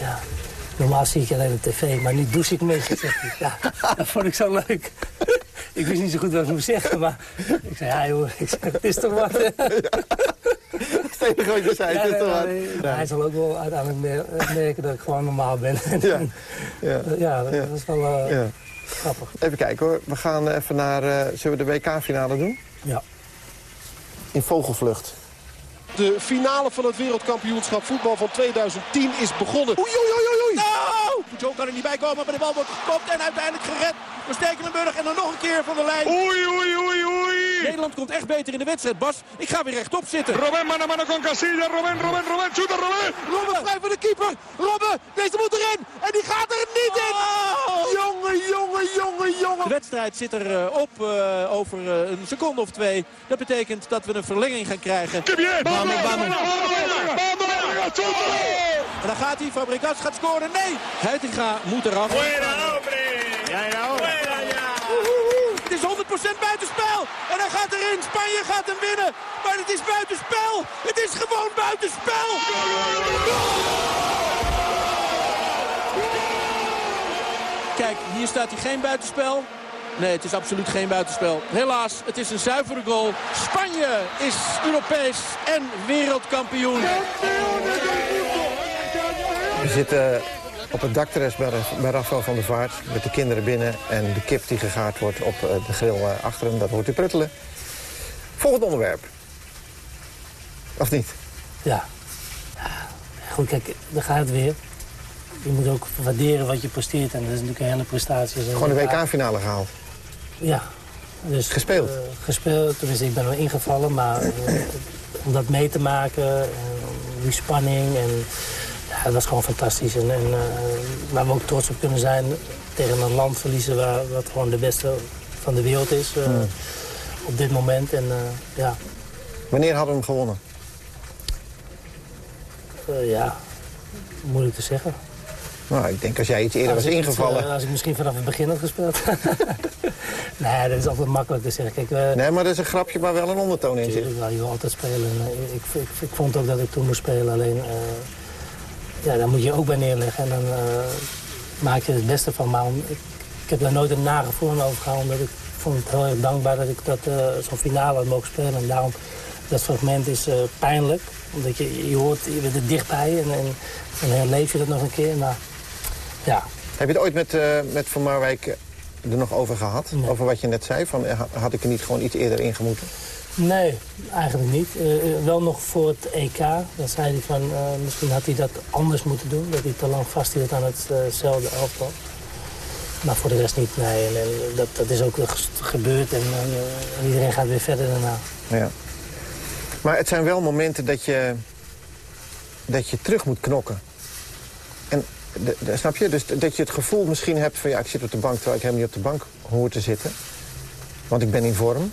ja, normaal zie ik je alleen op tv, maar nu douche ik mee. Zegt. Ja, dat vond ik zo leuk. ik wist niet zo goed wat ik moest zeggen, maar ik zei, ja joh, ik zeg, het is toch wat. Het enige wat je zei, het is toch wat. Hij zal ook wel uiteindelijk mer- merken dat ik gewoon normaal ben. Ja, ja. ja dat, dat is wel eh, Ja. grappig. Even kijken hoor. We gaan even naar... eh, zullen we de WK-finale doen? Ja. In vogelvlucht. De finale van het wereldkampioenschap voetbal van 2010 is begonnen. Oei, oei, oei, oei. Nou! Joe kan er niet bij komen, maar de bal wordt gekopt en uiteindelijk gered door Stekelenburg. En dan nog een keer van de lijn. Oei, oei, oei, oei. Nederland komt echt beter in de wedstrijd, Bas. Ik ga weer rechtop zitten. Robben, mano mano con Casilla. Robben, Robben, Robben. Chuta, Robben. Robben vrij voor de keeper. Robben, deze moet erin. En die gaat er niet in. Jongen, jongen. De wedstrijd zit er eh, op eh, over eh, een seconde of twee. Dat betekent dat we een verlenging gaan krijgen. En dan gaat hij, Fabregas gaat scoren. Nee, Heitinga moet eraf. Het is 100% buitenspel. En hij gaat erin. Spanje gaat hem winnen. Maar het is buitenspel. Het is gewoon buitenspel. Kijk, hier staat hij geen buitenspel. Nee, het is absoluut geen buitenspel. Helaas, het is een zuivere goal. Spanje is Europees en wereldkampioen. We zitten op het dakterras bij, bij Rafael van der Vaart met de kinderen binnen... en de kip die gegaard wordt op eh, de grill eh, achter hem. Dat hoort u pruttelen. Volgend onderwerp. Of niet? Ja. Goed, kijk, daar gaat het weer. Je moet ook waarderen wat je presteert. En dat is natuurlijk een hele prestatie. Gewoon de WK-finale gehaald. Ja. Dus, Gespeeld? eh, gespeeld. Tenminste, ik ben wel ingevallen. Maar eh, om dat mee te maken, en die spanning. En, ja, dat was gewoon fantastisch. En, en eh, waar we ook trots op kunnen zijn tegen een land verliezen... Waar, wat gewoon de beste van de wereld is Hmm. op dit moment. En, ja, Wanneer hadden we hem gewonnen? ja, moeilijk te zeggen. Nou, ik denk als jij iets eerder was ingevallen... als ik misschien vanaf het begin had gespeeld. nee, dat is altijd makkelijk te zeggen. Kijk, eh, Nee, maar dat is een grapje waar wel een ondertoon in zit. Wel, je wil altijd spelen. En, Ik, ik, ik vond ook dat ik toen moest spelen. Alleen, eh, ja, daar moet je ook bij neerleggen. En dan eh, maak je het beste van. Maar ik, ik heb daar nooit een nagevoel aan overgehouden. Omdat ik vond het heel erg dankbaar dat ik dat zo'n finale had mogen spelen. En daarom, dat fragment is pijnlijk. Omdat je, je hoort, je bent er dichtbij. En, en dan herleef je dat nog een keer. Maar ja, Heb je het ooit met, eh, met Van Marwijk eh, er nog over gehad? Over wat je net zei? Van, eh, ha- had ik er niet gewoon iets eerder ingemoeten? Nee, eigenlijk niet. Wel nog voor het EK. Dan zei hij van, misschien had hij dat anders moeten doen. Dat hij te lang vasthield aan hetzelfde elftal. Maar voor de rest niet, nee. En, en dat, dat is ook gebeurd en, en, iedereen gaat weer verder daarna. Ja. Maar het zijn wel momenten dat je, dat je terug moet knokken. En snap je? Dus dat je het gevoel misschien hebt van... ja, ik zit op de bank terwijl ik helemaal niet op de bank hoor te zitten. Want ik ben in vorm.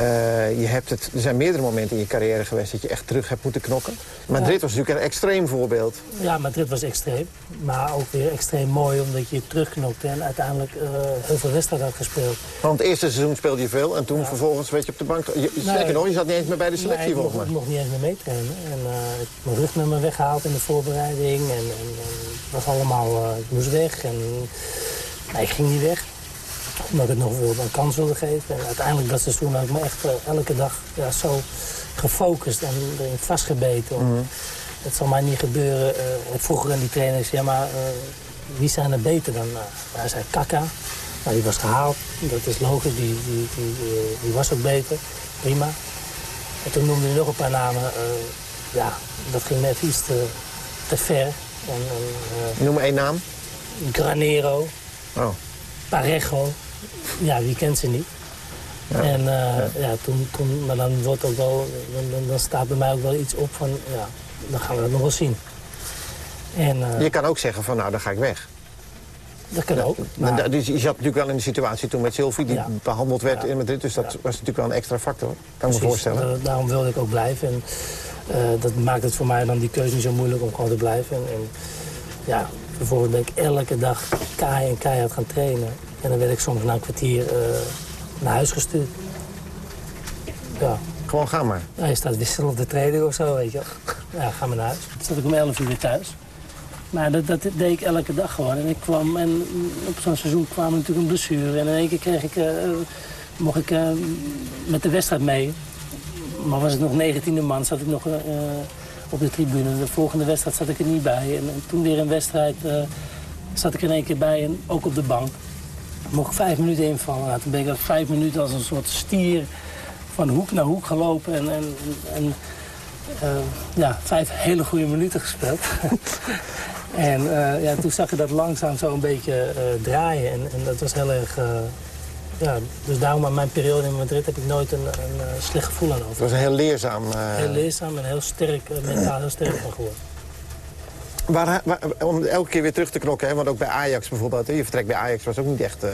Uh, je hebt het, er zijn meerdere momenten in je carrière geweest dat je echt terug hebt moeten knokken. Madrid was natuurlijk een extreem voorbeeld. Ja, Madrid was extreem. Maar ook weer extreem mooi omdat je terugknokte en uiteindelijk uh, heel veel wedstrijden had gespeeld. Want het eerste seizoen speelde je veel en toen vervolgens werd je op de bank... Je, nee, nog, je zat niet eens meer bij de selectie nee, volgens mij. ik mocht niet eens meer meetrainen. En uh, ik heb mijn rugnummer weggehaald in de voorbereiding. En, en, en het was allemaal... ik moest weg en... Nee, ik ging niet weg omdat ik het nog wilde, een kans wilde geven. En uiteindelijk dat seizoen had ik me echt uh, elke dag ja, zo gefocust en erin vastgebeten. Mm -hmm. Het zal mij niet gebeuren. Uh, vroeger aan die trainers, ja maar wie zijn er beter dan? hij zei Kaka. Nou, die was gehaald, dat is logisch, die, die, die, die, was ook beter. Prima. En toen noemde hij nog een paar namen. ja, dat ging net iets te, te ver. En, en, Noem één naam. Granero. Oh. Parejo. Ja, wie kent ze niet? Ja. En uh, ja. ja. toen, toen, maar dan wordt ook wel, dan, dan, staat bij mij ook wel iets op van, ja, dan gaan we dat nog wel zien. En, uh, je kan ook zeggen van, nou, dan ga ik weg. Dat kan ook. Maar... Dus je zat natuurlijk wel in de situatie toen met Sylvie, die ja. behandeld werd in Madrid. Dus dat was natuurlijk wel een extra factor, kan ik me voorstellen. Uh, daarom wilde ik ook blijven. En dat maakt het voor mij dan die keuze niet zo moeilijk om gewoon te blijven. En, en ja, vervolgens ben ik elke dag keihard en keihard gaan trainen. En dan werd ik soms na een kwartier uh, naar huis gestuurd. Ja. Gewoon ga maar. Ja, je staat wisselen op de training of zo, weet je Ja, ga maar naar huis. Dan zat ik om 11 uur weer thuis. Maar dat, dat deed ik elke dag gewoon. En ik kwam, en op zo'n seizoen kwam natuurlijk een blessure. En in één keer kreeg ik, uh, mocht ik uh, met de wedstrijd mee. Maar was het nog 19e man, zat ik nog op de tribune. De volgende wedstrijd zat ik er niet bij. En, en toen weer een wedstrijd zat ik er in één keer bij en ook op de bank mocht ik vijf minuten invallen. Nou, toen ben ik vijf minuten als een soort stier van hoek naar hoek gelopen. En, en, en uh, ja, vijf hele goede minuten gespeeld. en uh, ja, toen zag je dat langzaam zo een beetje uh, draaien. En, en, dat was heel erg... ja, dus daarom aan mijn periode in Madrid heb ik nooit een, een slecht gevoel aan over. Het was een heel leerzaam... Heel leerzaam en heel sterk, mentaal heel sterk van geworden. Waar, waar, om elke keer weer terug te knokken, hè, want ook bij Ajax bijvoorbeeld... Hè, je vertrek bij Ajax was ook niet echt, uh,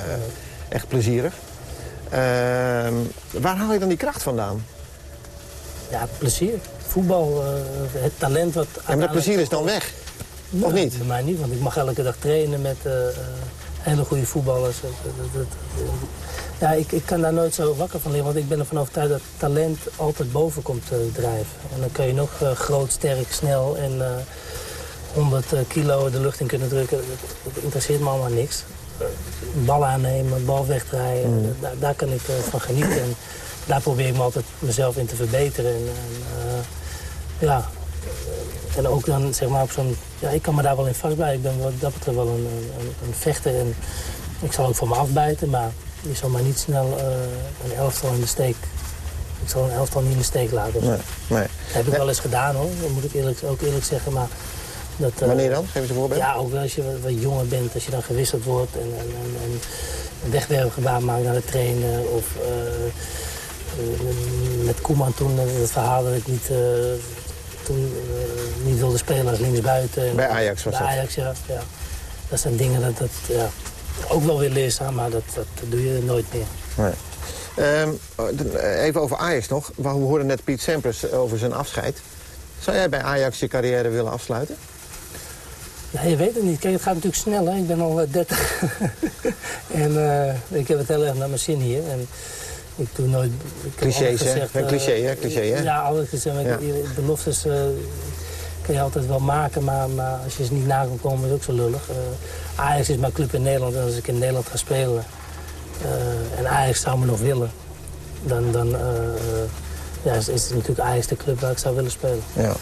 echt plezierig. Uh, waar haal je dan die kracht vandaan? Ja, plezier. Voetbal, uh, het talent wat... Ja, maar dat plezier is dan weg, of niet? Bij mij niet, want ik mag elke dag trainen met uh, hele goede voetballers. ja, ik, ik kan daar nooit zo wakker van liggen, want ik ben ervan overtuigd dat talent altijd boven komt drijven. En dan kun je nog groot, sterk, snel en 100 eh, kilo de lucht in kunnen drukken, dat, interesseert me allemaal niks. Bal aannemen, bal wegdraaien, mm. daar, daar, kan ik eh, van genieten. En daar probeer ik me altijd mezelf in te verbeteren. En, en uh, ja, en ook dan zeg maar op zo'n... Ja, ik kan me daar wel in vastbijten. Ik ben wat dat betreft wel een, een, een, vechter. En ik zal ook voor me afbijten, maar je zal maar niet snel uh, een elftal in de steek... Ik zal een elftal niet in de steek laten. Nee, nee. Dat heb ik wel eens gedaan hoor, dat moet ik eerlijk, ook eerlijk zeggen. Maar dat, uh, Wanneer dan? Geef eens een voorbeeld. Ja, ook als je wat, jonger bent, als je dan gewisseld wordt en, en, en, en wegwerpgebaar maakt naar de trainen. Of uh, met Koeman toen, het verhaal dat ik niet, toen, niet wilde spelen als linksbuiten. Bij Ajax was bij dat? Ajax, ja, ja. Dat zijn dingen dat, dat ja, ook wel weer leerzaam, maar dat, dat, doe je nooit meer. Nee. Um, even over Ajax nog. We hoorden net Piet Sempers over zijn afscheid. Zou jij bij Ajax je carrière willen afsluiten? Ja, je weet het niet. Kijk, het gaat natuurlijk snel, hè. Ik ben al 30. en uh, ik heb het heel erg naar mijn zin hier. En ik doe nooit... Clichés, hè? Een cliché, hè? Cliché, hè? Ja, altijd gezegd. Ja. Beloftes uh, kun je altijd wel maken, maar, maar als je ze niet na kan komen, is het ook zo lullig. Ajax is mijn club in Nederland en als ik in Nederland ga spelen... en Ajax zou me nog willen, dan... dan ja, is, is natuurlijk Ajax de club waar ik zou willen spelen. Ja.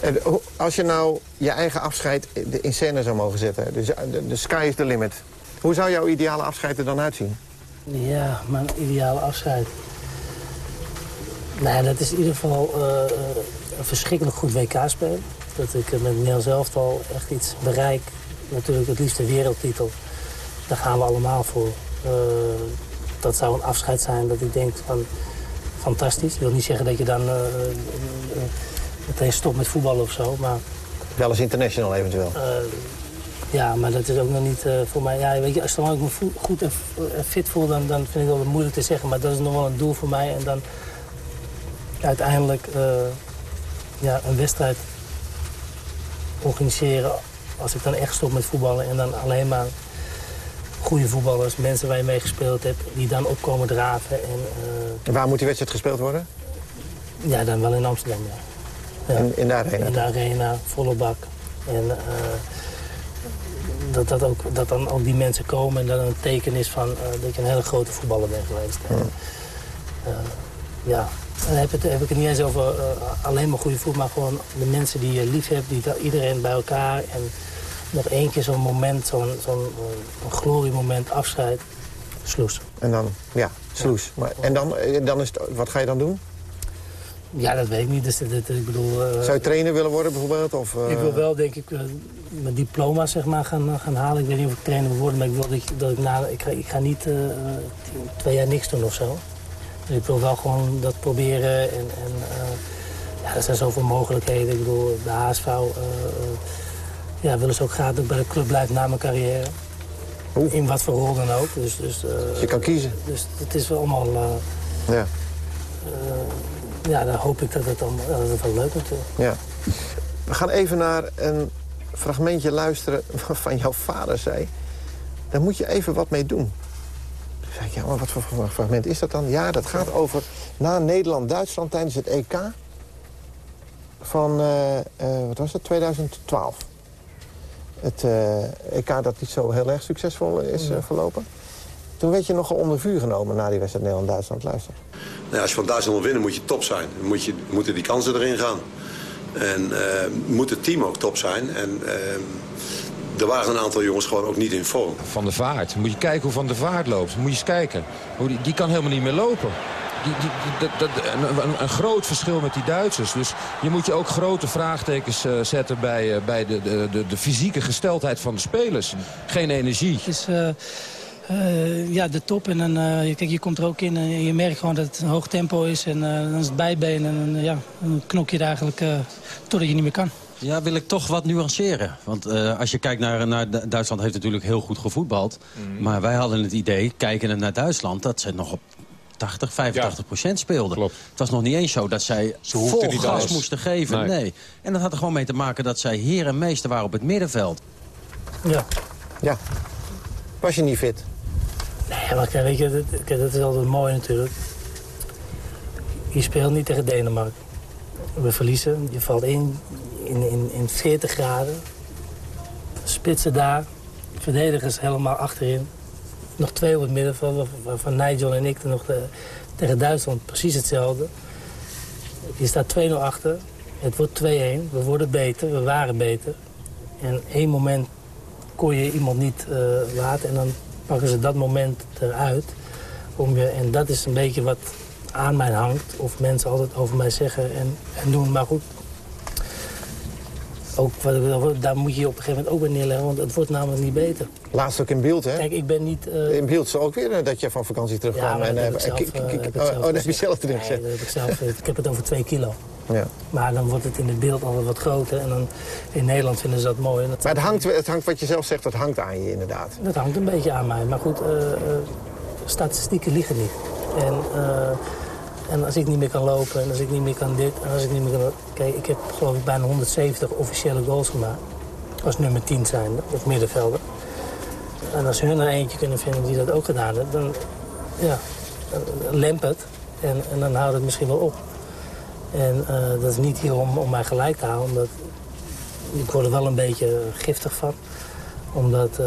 En als je nou je eigen afscheid in scène zou mogen zetten, dus de sky is the limit. Hoe zou jouw ideale afscheid er dan uitzien? Ja, mijn ideale afscheid. Nee, dat is in ieder geval uh, een verschrikkelijk goed WK spelen. Dat ik met Nederland zelf al echt iets bereik. Natuurlijk het liefst de wereldtitel. Daar gaan we allemaal voor. Uh, dat zou een afscheid zijn dat ik denk van fantastisch. Ik wil niet zeggen dat je dan meteen stopt met voetballen of zo. Maar, Wel eens international eventueel. ja, maar dat is ook nog niet voor mij. Ja, weet je, als ik me goed en fit voel, dan, dan vind ik het wel moeilijk te zeggen. Maar dat is nog wel een doel voor mij. En dan uiteindelijk ja, een wedstrijd organiseren als ik dan echt stop met voetballen en dan alleen maar goede voetballers, mensen waar je mee gespeeld hebt, die dan opkomen draven. En, en waar moet die wedstrijd gespeeld worden? Ja, dan wel in Amsterdam, ja. ja. In, in, de arena? In de arena, volle bak. En uh, dat, dat, ook, dat dan ook die mensen komen en dat een teken is van uh, dat je een hele grote voetballer bent geweest. En, uh, ja, dan heb, het, heb ik het niet eens over uh, alleen maar goede voet, maar gewoon de mensen die je lief hebt, die, iedereen bij elkaar. En nog één keer zo'n moment, zo'n gloriemoment, afscheid, sloes. En dan, ja, sloes. Maar, en dan, dan is het, wat ga je dan doen? Ja, dat weet ik niet. Dus, dat, ik bedoel, uh, Zou je trainer willen worden bijvoorbeeld? Of, uh... Ik wil wel, denk ik, uh, mijn diploma zeg maar, gaan, gaan halen. Ik weet niet of ik trainer wil worden, maar ik wil dat ik, dat ik na... Ik ga, ik ga niet twee jaar niks doen of zo. Dus ik wil wel gewoon dat proberen. En, en ja, er zijn zoveel mogelijkheden. Ik bedoel, de HSV ja, willen ze ook graag dat ik bij de club blijf na mijn carrière. Oeh. In wat voor rol dan ook. Dus, dus, dus je kan kiezen? Dus het is wel allemaal... ja. ja, dan hoop ik dat het, dan, dat het wel leuk natuurlijk. Ja. We gaan even naar een fragmentje luisteren van jouw vader zei. Daar moet je even wat mee doen. Toen zei ik, ja, maar wat voor fragment is dat dan? Ja, dat gaat over na Nederland-Duitsland tijdens het EK van, wat was het, 2012. Het uh, EK dat niet zo heel erg succesvol is verlopen. Toen werd je nogal onder vuur genomen na die wedstrijd Nederland-Duitsland. Luister. Nou, als je van Duitsland wil winnen moet je top zijn. Dan moet je, moeten die kansen erin gaan. En moet het team ook top zijn. En er waren een aantal jongens gewoon ook niet in vorm. Van de Vaart. Moet je kijken hoe Van de Vaart loopt. Moet je eens kijken. Hoe die, die kan helemaal niet meer lopen. Die, die, die, dat, een, een, groot verschil met die Duitsers. Dus je moet je ook grote vraagtekens uh, zetten bij, uh, bij de, de, de, de, fysieke gesteldheid van de spelers. Geen energie. Het is uh, ja, de top. En dan, kijk, je komt er ook in en je merkt gewoon dat het een hoog tempo is. En dan is het bijbeen en ja, dan knok je er eigenlijk totdat je niet meer kan. Ja, wil ik toch wat nuanceren. Want uh, als je kijkt naar, naar Duitsland heeft natuurlijk heel goed gevoetbald. Mm. Maar wij hadden het idee, kijken naar Duitsland... dat ze nog op 80, 85 ja. procent speelden. Klopt. Het was nog niet eens zo dat zij vol gas alles. moesten geven. Nee. nee. En dat had er gewoon mee te maken dat zij heer en meester waren op het middenveld. Ja. Ja. Was je niet fit? Nee, maar weet je, dat, dat is altijd mooi natuurlijk. Je speelt niet tegen Denemarken. We verliezen, je valt in, in, in, in 40 graden. Spitsen daar, verdedigers helemaal achterin. Nog twee op het middenveld, waarvan Nigel en ik nog de, tegen Duitsland precies hetzelfde. Je staat 2-0 achter, het wordt 2-1, we worden beter, we waren beter. En één moment kon je iemand niet uh, laten en dan pakken ze dat moment eruit. Om je, en dat is een beetje wat aan mij hangt, of mensen altijd over mij zeggen en, en doen. Maar goed, ook, daar moet je je op een gegeven moment ook bij neerleggen, want het wordt namelijk niet beter. Laatst ook in beeld, hè? Kijk, ik ben niet... Uh... In beeld ook weer dat je van vakantie terugkwam. Ja, en, heb ik zelf, uh, heb oh, dat heb je zelf erin gezet. Nee, dat heb ik zelf. ik heb het over twee kilo. Ja. Maar dan wordt het in het beeld altijd wat groter. En dan in Nederland vinden ze dat mooi. Dat maar het hangt, het hangt, wat je zelf zegt, dat hangt aan je inderdaad. Dat hangt een beetje aan mij. Maar goed, uh, statistieken liegen niet. En... En als ik niet meer kan lopen en als ik niet meer kan dit en als ik niet meer kan... Kijk, ik heb geloof ik bijna 170 officiële goals gemaakt. Als nummer 10 zijnde, of middenvelder. En als hun er eentje kunnen vinden die dat ook gedaan heeft, dan ja, lemp het. En, en dan houdt het misschien wel op. En uh, dat is niet hier om, om mij gelijk te houden, omdat ik word er wel een beetje giftig van. Omdat, uh,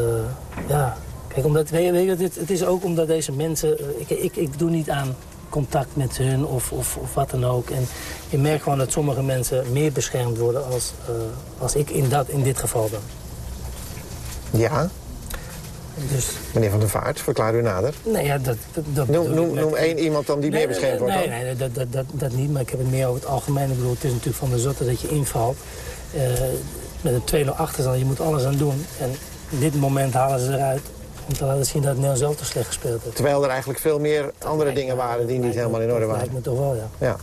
ja, kijk, omdat, weet je, weet het, is ook omdat deze mensen, uh, ik, ik, ik doe niet aan contact met hun of, of, of, wat dan ook. En je merkt gewoon dat sommige mensen meer beschermd worden als, uh, als ik in, dat, in dit geval ben. Ja? Dus, Meneer Van der Vaart, verklaar u nader. nee, ja, dat, dat, Noem, noem, één iemand dan die Nee, meer beschermd wordt nee, dan? Nee, dat, dat, dat, dat niet, maar ik heb het meer over het algemeen. Ik bedoel, het is natuurlijk van de zotte dat je invalt. Eh, met een 2-0 achterstand, je moet alles aan doen. En dit moment halen ze eruit om te laten zien dat het zelf te slecht gespeeld heeft. Terwijl er eigenlijk veel meer andere dingen waren die niet helemaal in orde waren. lijkt me toch wel, ja. Ja.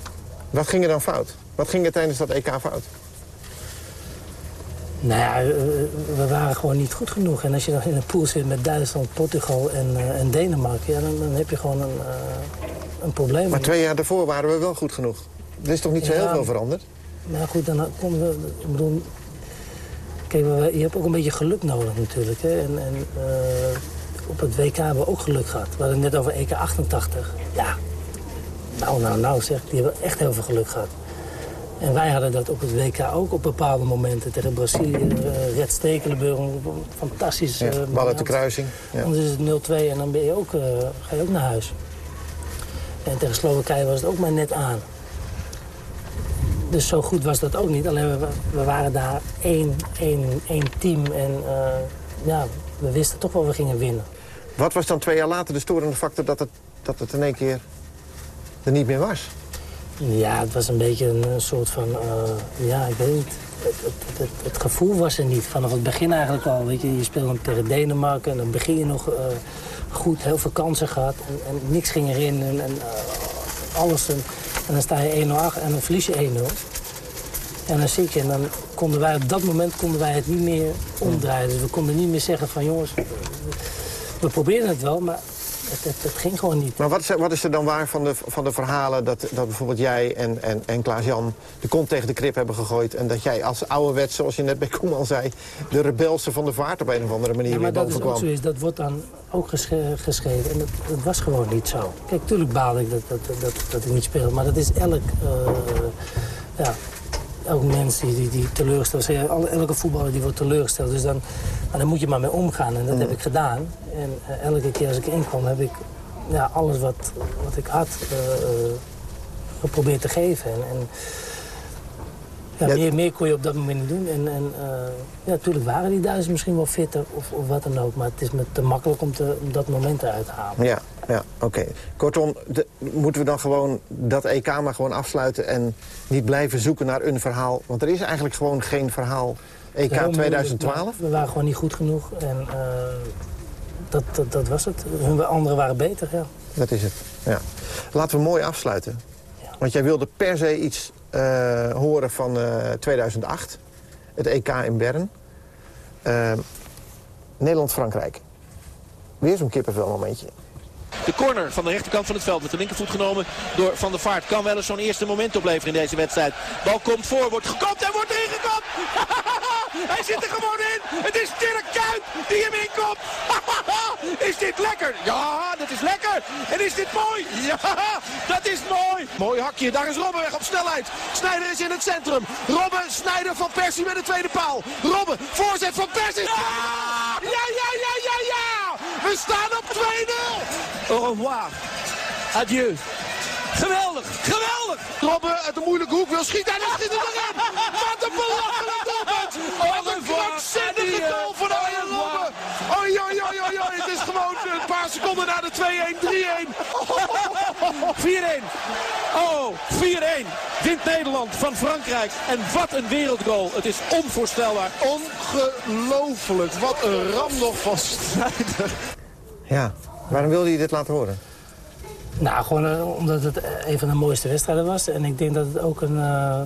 Wat ging er dan fout? Wat ging er tijdens dat EK fout? Nou ja, eh, we waren gewoon niet goed genoeg. En als je dan in een pool zit met Duitsland, Portugal en, eh, en Denemarken... Ja, dan, dan heb je gewoon een, eh, een probleem. Maar twee jaar daarvoor waren we wel goed genoeg. Er is toch niet zo Ja. heel veel veranderd? Maar goed, dan komen we... Ik bedoel, kijk, je hebt ook een beetje geluk nodig natuurlijk. Hè? En, en eh, op het WK hebben we ook geluk gehad. We hadden het net over EK 88. Ja, nou, nou, nou zeg, die hebben echt heel veel geluk gehad. En wij hadden dat op het WK ook op bepaalde momenten. Tegen Brazilië, uh, Red Stekelenburg, een fantastisch Ja, eh, bal uit moment. de kruising. Ja. Anders is het 0-2 en dan ben je ook, eh, ga je ook naar huis. En tegen Slowakije was het ook maar net aan. Dus zo goed was dat ook niet. Alleen we, we waren daar één, één, één team en ja, we wisten toch wel we gingen winnen. Wat was dan twee jaar later de storende factor dat het, dat het in één keer er niet meer was? Ja, het was een beetje een, soort van, eh, ja, ik weet niet. Het, het, gevoel was er niet. Vanaf het begin eigenlijk al. Weet je, je speelde tegen Denemarken en dan begin je nog eh, goed, heel veel kansen gehad. En, en niks ging erin en, en eh, alles. En, dan sta je 1-0 achter en dan verlies je 1-0. En dan zit je en dan konden wij op dat moment konden wij het niet meer omdraaien. Dus we konden niet meer zeggen van jongens, we probeerden het wel, maar het, het, het ging gewoon niet. Maar wat is, er, wat is er dan waar van de, van de verhalen dat, dat bijvoorbeeld jij en, en, en Klaas-Jan de kont tegen de krip hebben gegooid... en dat jij als ouderwet, zoals je net bij Koeman zei... de rebelse van de vaart op een of andere manier Ja, maar weer dat is ook kwam? zoiets, dat wordt dan ook gesche- geschreven. En dat, dat was gewoon niet zo. Kijk, tuurlijk baalde ik dat, dat, dat, dat ik niet speel. Maar dat is elk, eh, ja, elk mens die, die, die teleurgesteld is. Alle- Elke voetballer die wordt teleurgesteld. Dus dan, maar dan moet je maar mee omgaan. En dat heb ik gedaan. En eh, elke keer als ik inkwam heb ik ja, alles wat, wat ik had eh, eh, geprobeerd te geven. En, en ja, meer, meer kon je op dat moment niet doen. En, en ja, natuurlijk waren die Duitsers misschien wel fitter of, of wat dan ook. Maar het is me te makkelijk om, te, om dat moment eruit te halen. Ja, ja oké. Kortom, de- moeten we dan gewoon dat EK maar gewoon afsluiten... en niet blijven zoeken naar een verhaal? Want er is eigenlijk gewoon geen verhaal EK Heel moeilijk, 2012. maar We waren gewoon niet goed genoeg. En eh, dat, dat, dat was het. Hun anderen waren beter, ja. Dat is het, ja. Laten we mooi afsluiten. Want jij wilde per se iets eh, horen van eh, 2008. Het EK in Bern. Eh, Nederland-Frankrijk. Weer zo'n kippenvel momentje. De corner van de rechterkant van het veld met de linkervoet genomen door Van der Vaart. Kan wel eens zo'n eerste moment opleveren in deze wedstrijd. Bal komt voor, wordt gekopt en wordt erin gekopt. Hij zit er gewoon in. Het is Dirk Kuyt die hem inkomt. is dit lekker? Ja, dat is lekker. En is dit mooi? Ja, dat is mooi. Mooi hakje. Daar is Robben weg op snelheid. Snijder is in het centrum. Robben, Snijder van Persie met de tweede paal. Robben, voorzet van Persie. Ja, ja, ja, ja, ja, ja. We staan op 2-0. Au revoir. Adieu. Geweldig, geweldig. Robben uit de moeilijke hoek wil schieten en dan schiet hij erin. Wat een belachelijk doelpunt. Wat een krankzinnige goal van Arjen Robben. Oi, oi, oi, oi, oi. Het is gewoon een paar seconden na de 2-1, 3-1. 4-1. Oh, 4-1. Wint Nederland van Frankrijk. En wat een wereldgoal. Het is onvoorstelbaar. Ongelooflijk. Wat een ram nog van Snijder. Ja, waarom wilde je dit laten horen? Nou, gewoon eh, omdat het eh, een van de mooiste wedstrijden was. En ik denk dat het ook een... eh,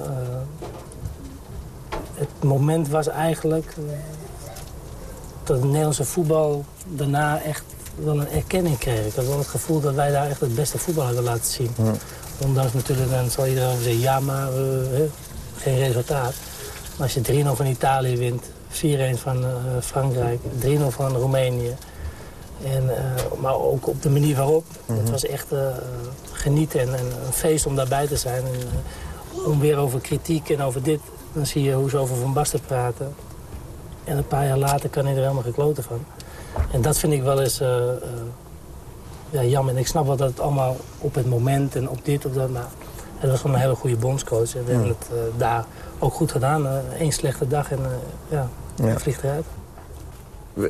het moment was eigenlijk... dat het Nederlandse voetbal daarna echt wel een erkenning kreeg. Ik had wel het gevoel dat wij daar echt het beste voetbal hadden laten zien. Ondanks natuurlijk, dan zal iedereen zeggen, ja maar, geen resultaat. Maar als je 3-0 van Italië wint, 4-1 van Frankrijk, 3-0 van Roemenië... En, eh, maar ook op de manier waarop. Het was echt eh, genieten en, en een feest om daarbij te zijn. En, eh, om weer over kritiek en over dit, dan zie je hoe ze over Van Basten praten. En een paar jaar later kan hij er helemaal gekloten van. En dat vind ik wel eens ja, jammer. En ik snap wel dat het allemaal op het moment en op dit of dat. Maar het was gewoon een hele goede bondscoach. En we hebben het eh, daar ook goed gedaan. Eén slechte dag en ja, Ja. vliegt eruit.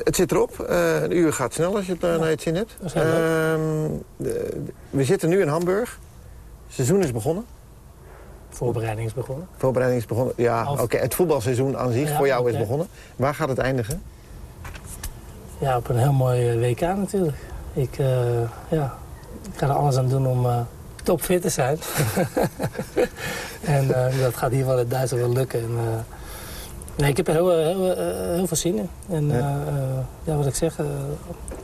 Het zit erop. Eh, een uur gaat snel als je het uh, naar het zin hebt. Ehm, we zitten nu in Hamburg. Het seizoen is begonnen. Voorbereiding is begonnen. Voorbereiding is begonnen. Ja, oké. Het voetbalseizoen aan zich Ja, voor jou is begonnen. Waar gaat het eindigen? Ja, op een heel mooi eh, WK natuurlijk. Ik, eh, ja, ik ga er alles aan doen om eh, topfit te zijn. en eh, dat gaat hier wel in Duitsland wel lukken. En, eh, nee, ik heb er heel, eh, heel, eh, heel veel zin in. En Ja. ja, ja, wat ik zeg, eh,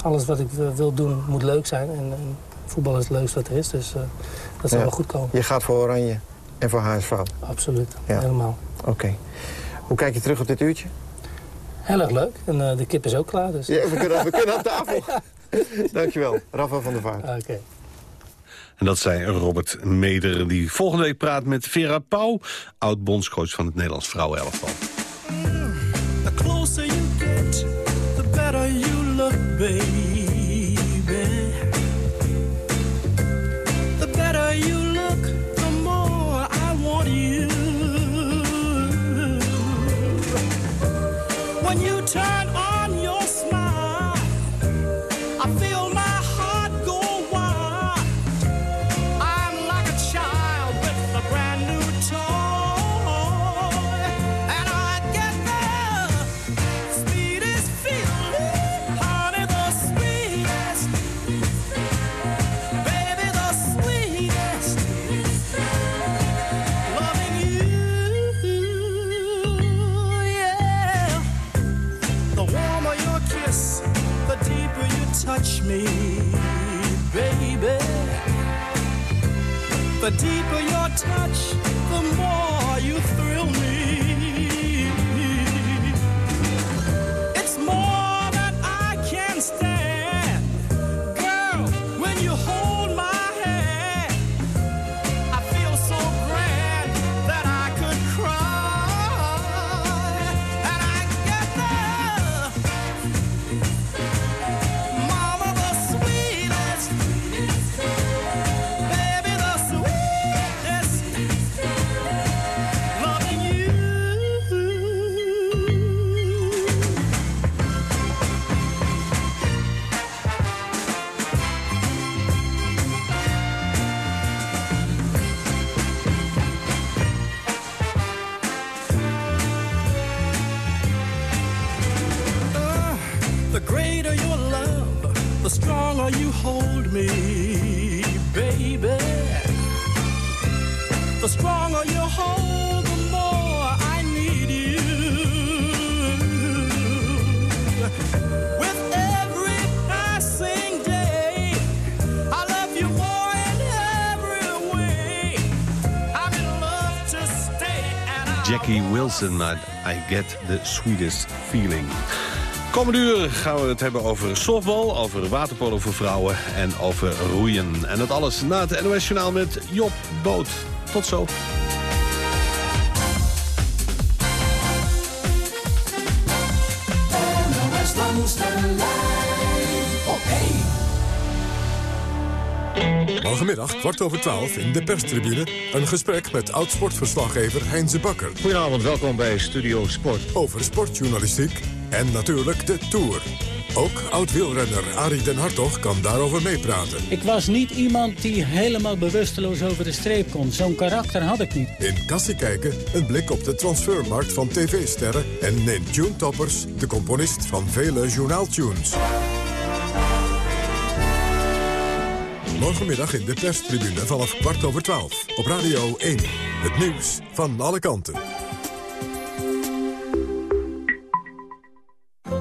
alles wat ik eh, wil doen moet leuk zijn. En, en voetbal is het leukste wat er is, dus eh, dat zal Ja. wel goed komen. Je gaat voor Oranje en voor HSV. Absoluut, Ja. helemaal. Oké. Hoe kijk je terug op dit uurtje? Heel erg leuk. En eh, de kip is ook klaar, dus... Ja, we, kunnen, we kunnen aan tafel. Dankjewel, Rafa van der Vaart. Oké. En dat zei Robert Meder, die volgende week praat met Vera Pauw... oud-bondscoach van het Nederlands vrouwenelftal. The deeper your touch, I, I Get the Sweetest Feeling. Komende uur gaan we het hebben over softbal, over waterpolo voor vrouwen en over roeien. En dat alles na het NOS Journaal met Job Boot. Tot zo. Morgenmiddag, kwart over twaalf, in de perstribune... een gesprek met oud-sportverslaggever Heinze Bakker. Goedenavond, welkom bij Studio Sport. Over sportjournalistiek en natuurlijk de Tour. Ook oud-wielrenner Arie den Hartog kan daarover meepraten. Ik was niet iemand die helemaal bewusteloos over de streep kon. Zo'n karakter had ik niet. In Kassie kijken, een blik op de transfermarkt van tv-sterren... en in Tune Toppers, de componist van vele journaaltunes. Morgenmiddag in de perstribune vanaf kwart over twaalf. Op Radio 1. Het nieuws van alle kanten.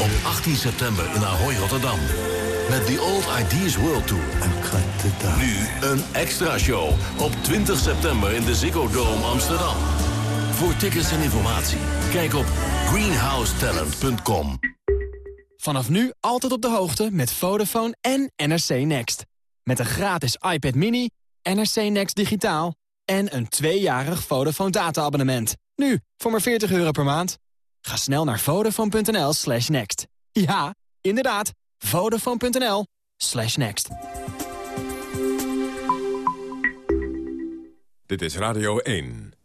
Op 18 september in Ahoy, Rotterdam. Met The Old Ideas World Tour. Nu een extra show. Op 20 september in de Ziggo Dome Amsterdam. Voor tickets en informatie, kijk op greenhousetalent.com. Vanaf nu altijd op de hoogte met Vodafone en NRC Next. Met een gratis iPad mini, NRC Next digitaal... en een tweejarig Vodafone data-abonnement. Nu, voor maar 40 euro per maand. Ga snel naar vodafone.nl slash next. Ja, inderdaad, vodafone.nl slash next. Dit is Radio 1.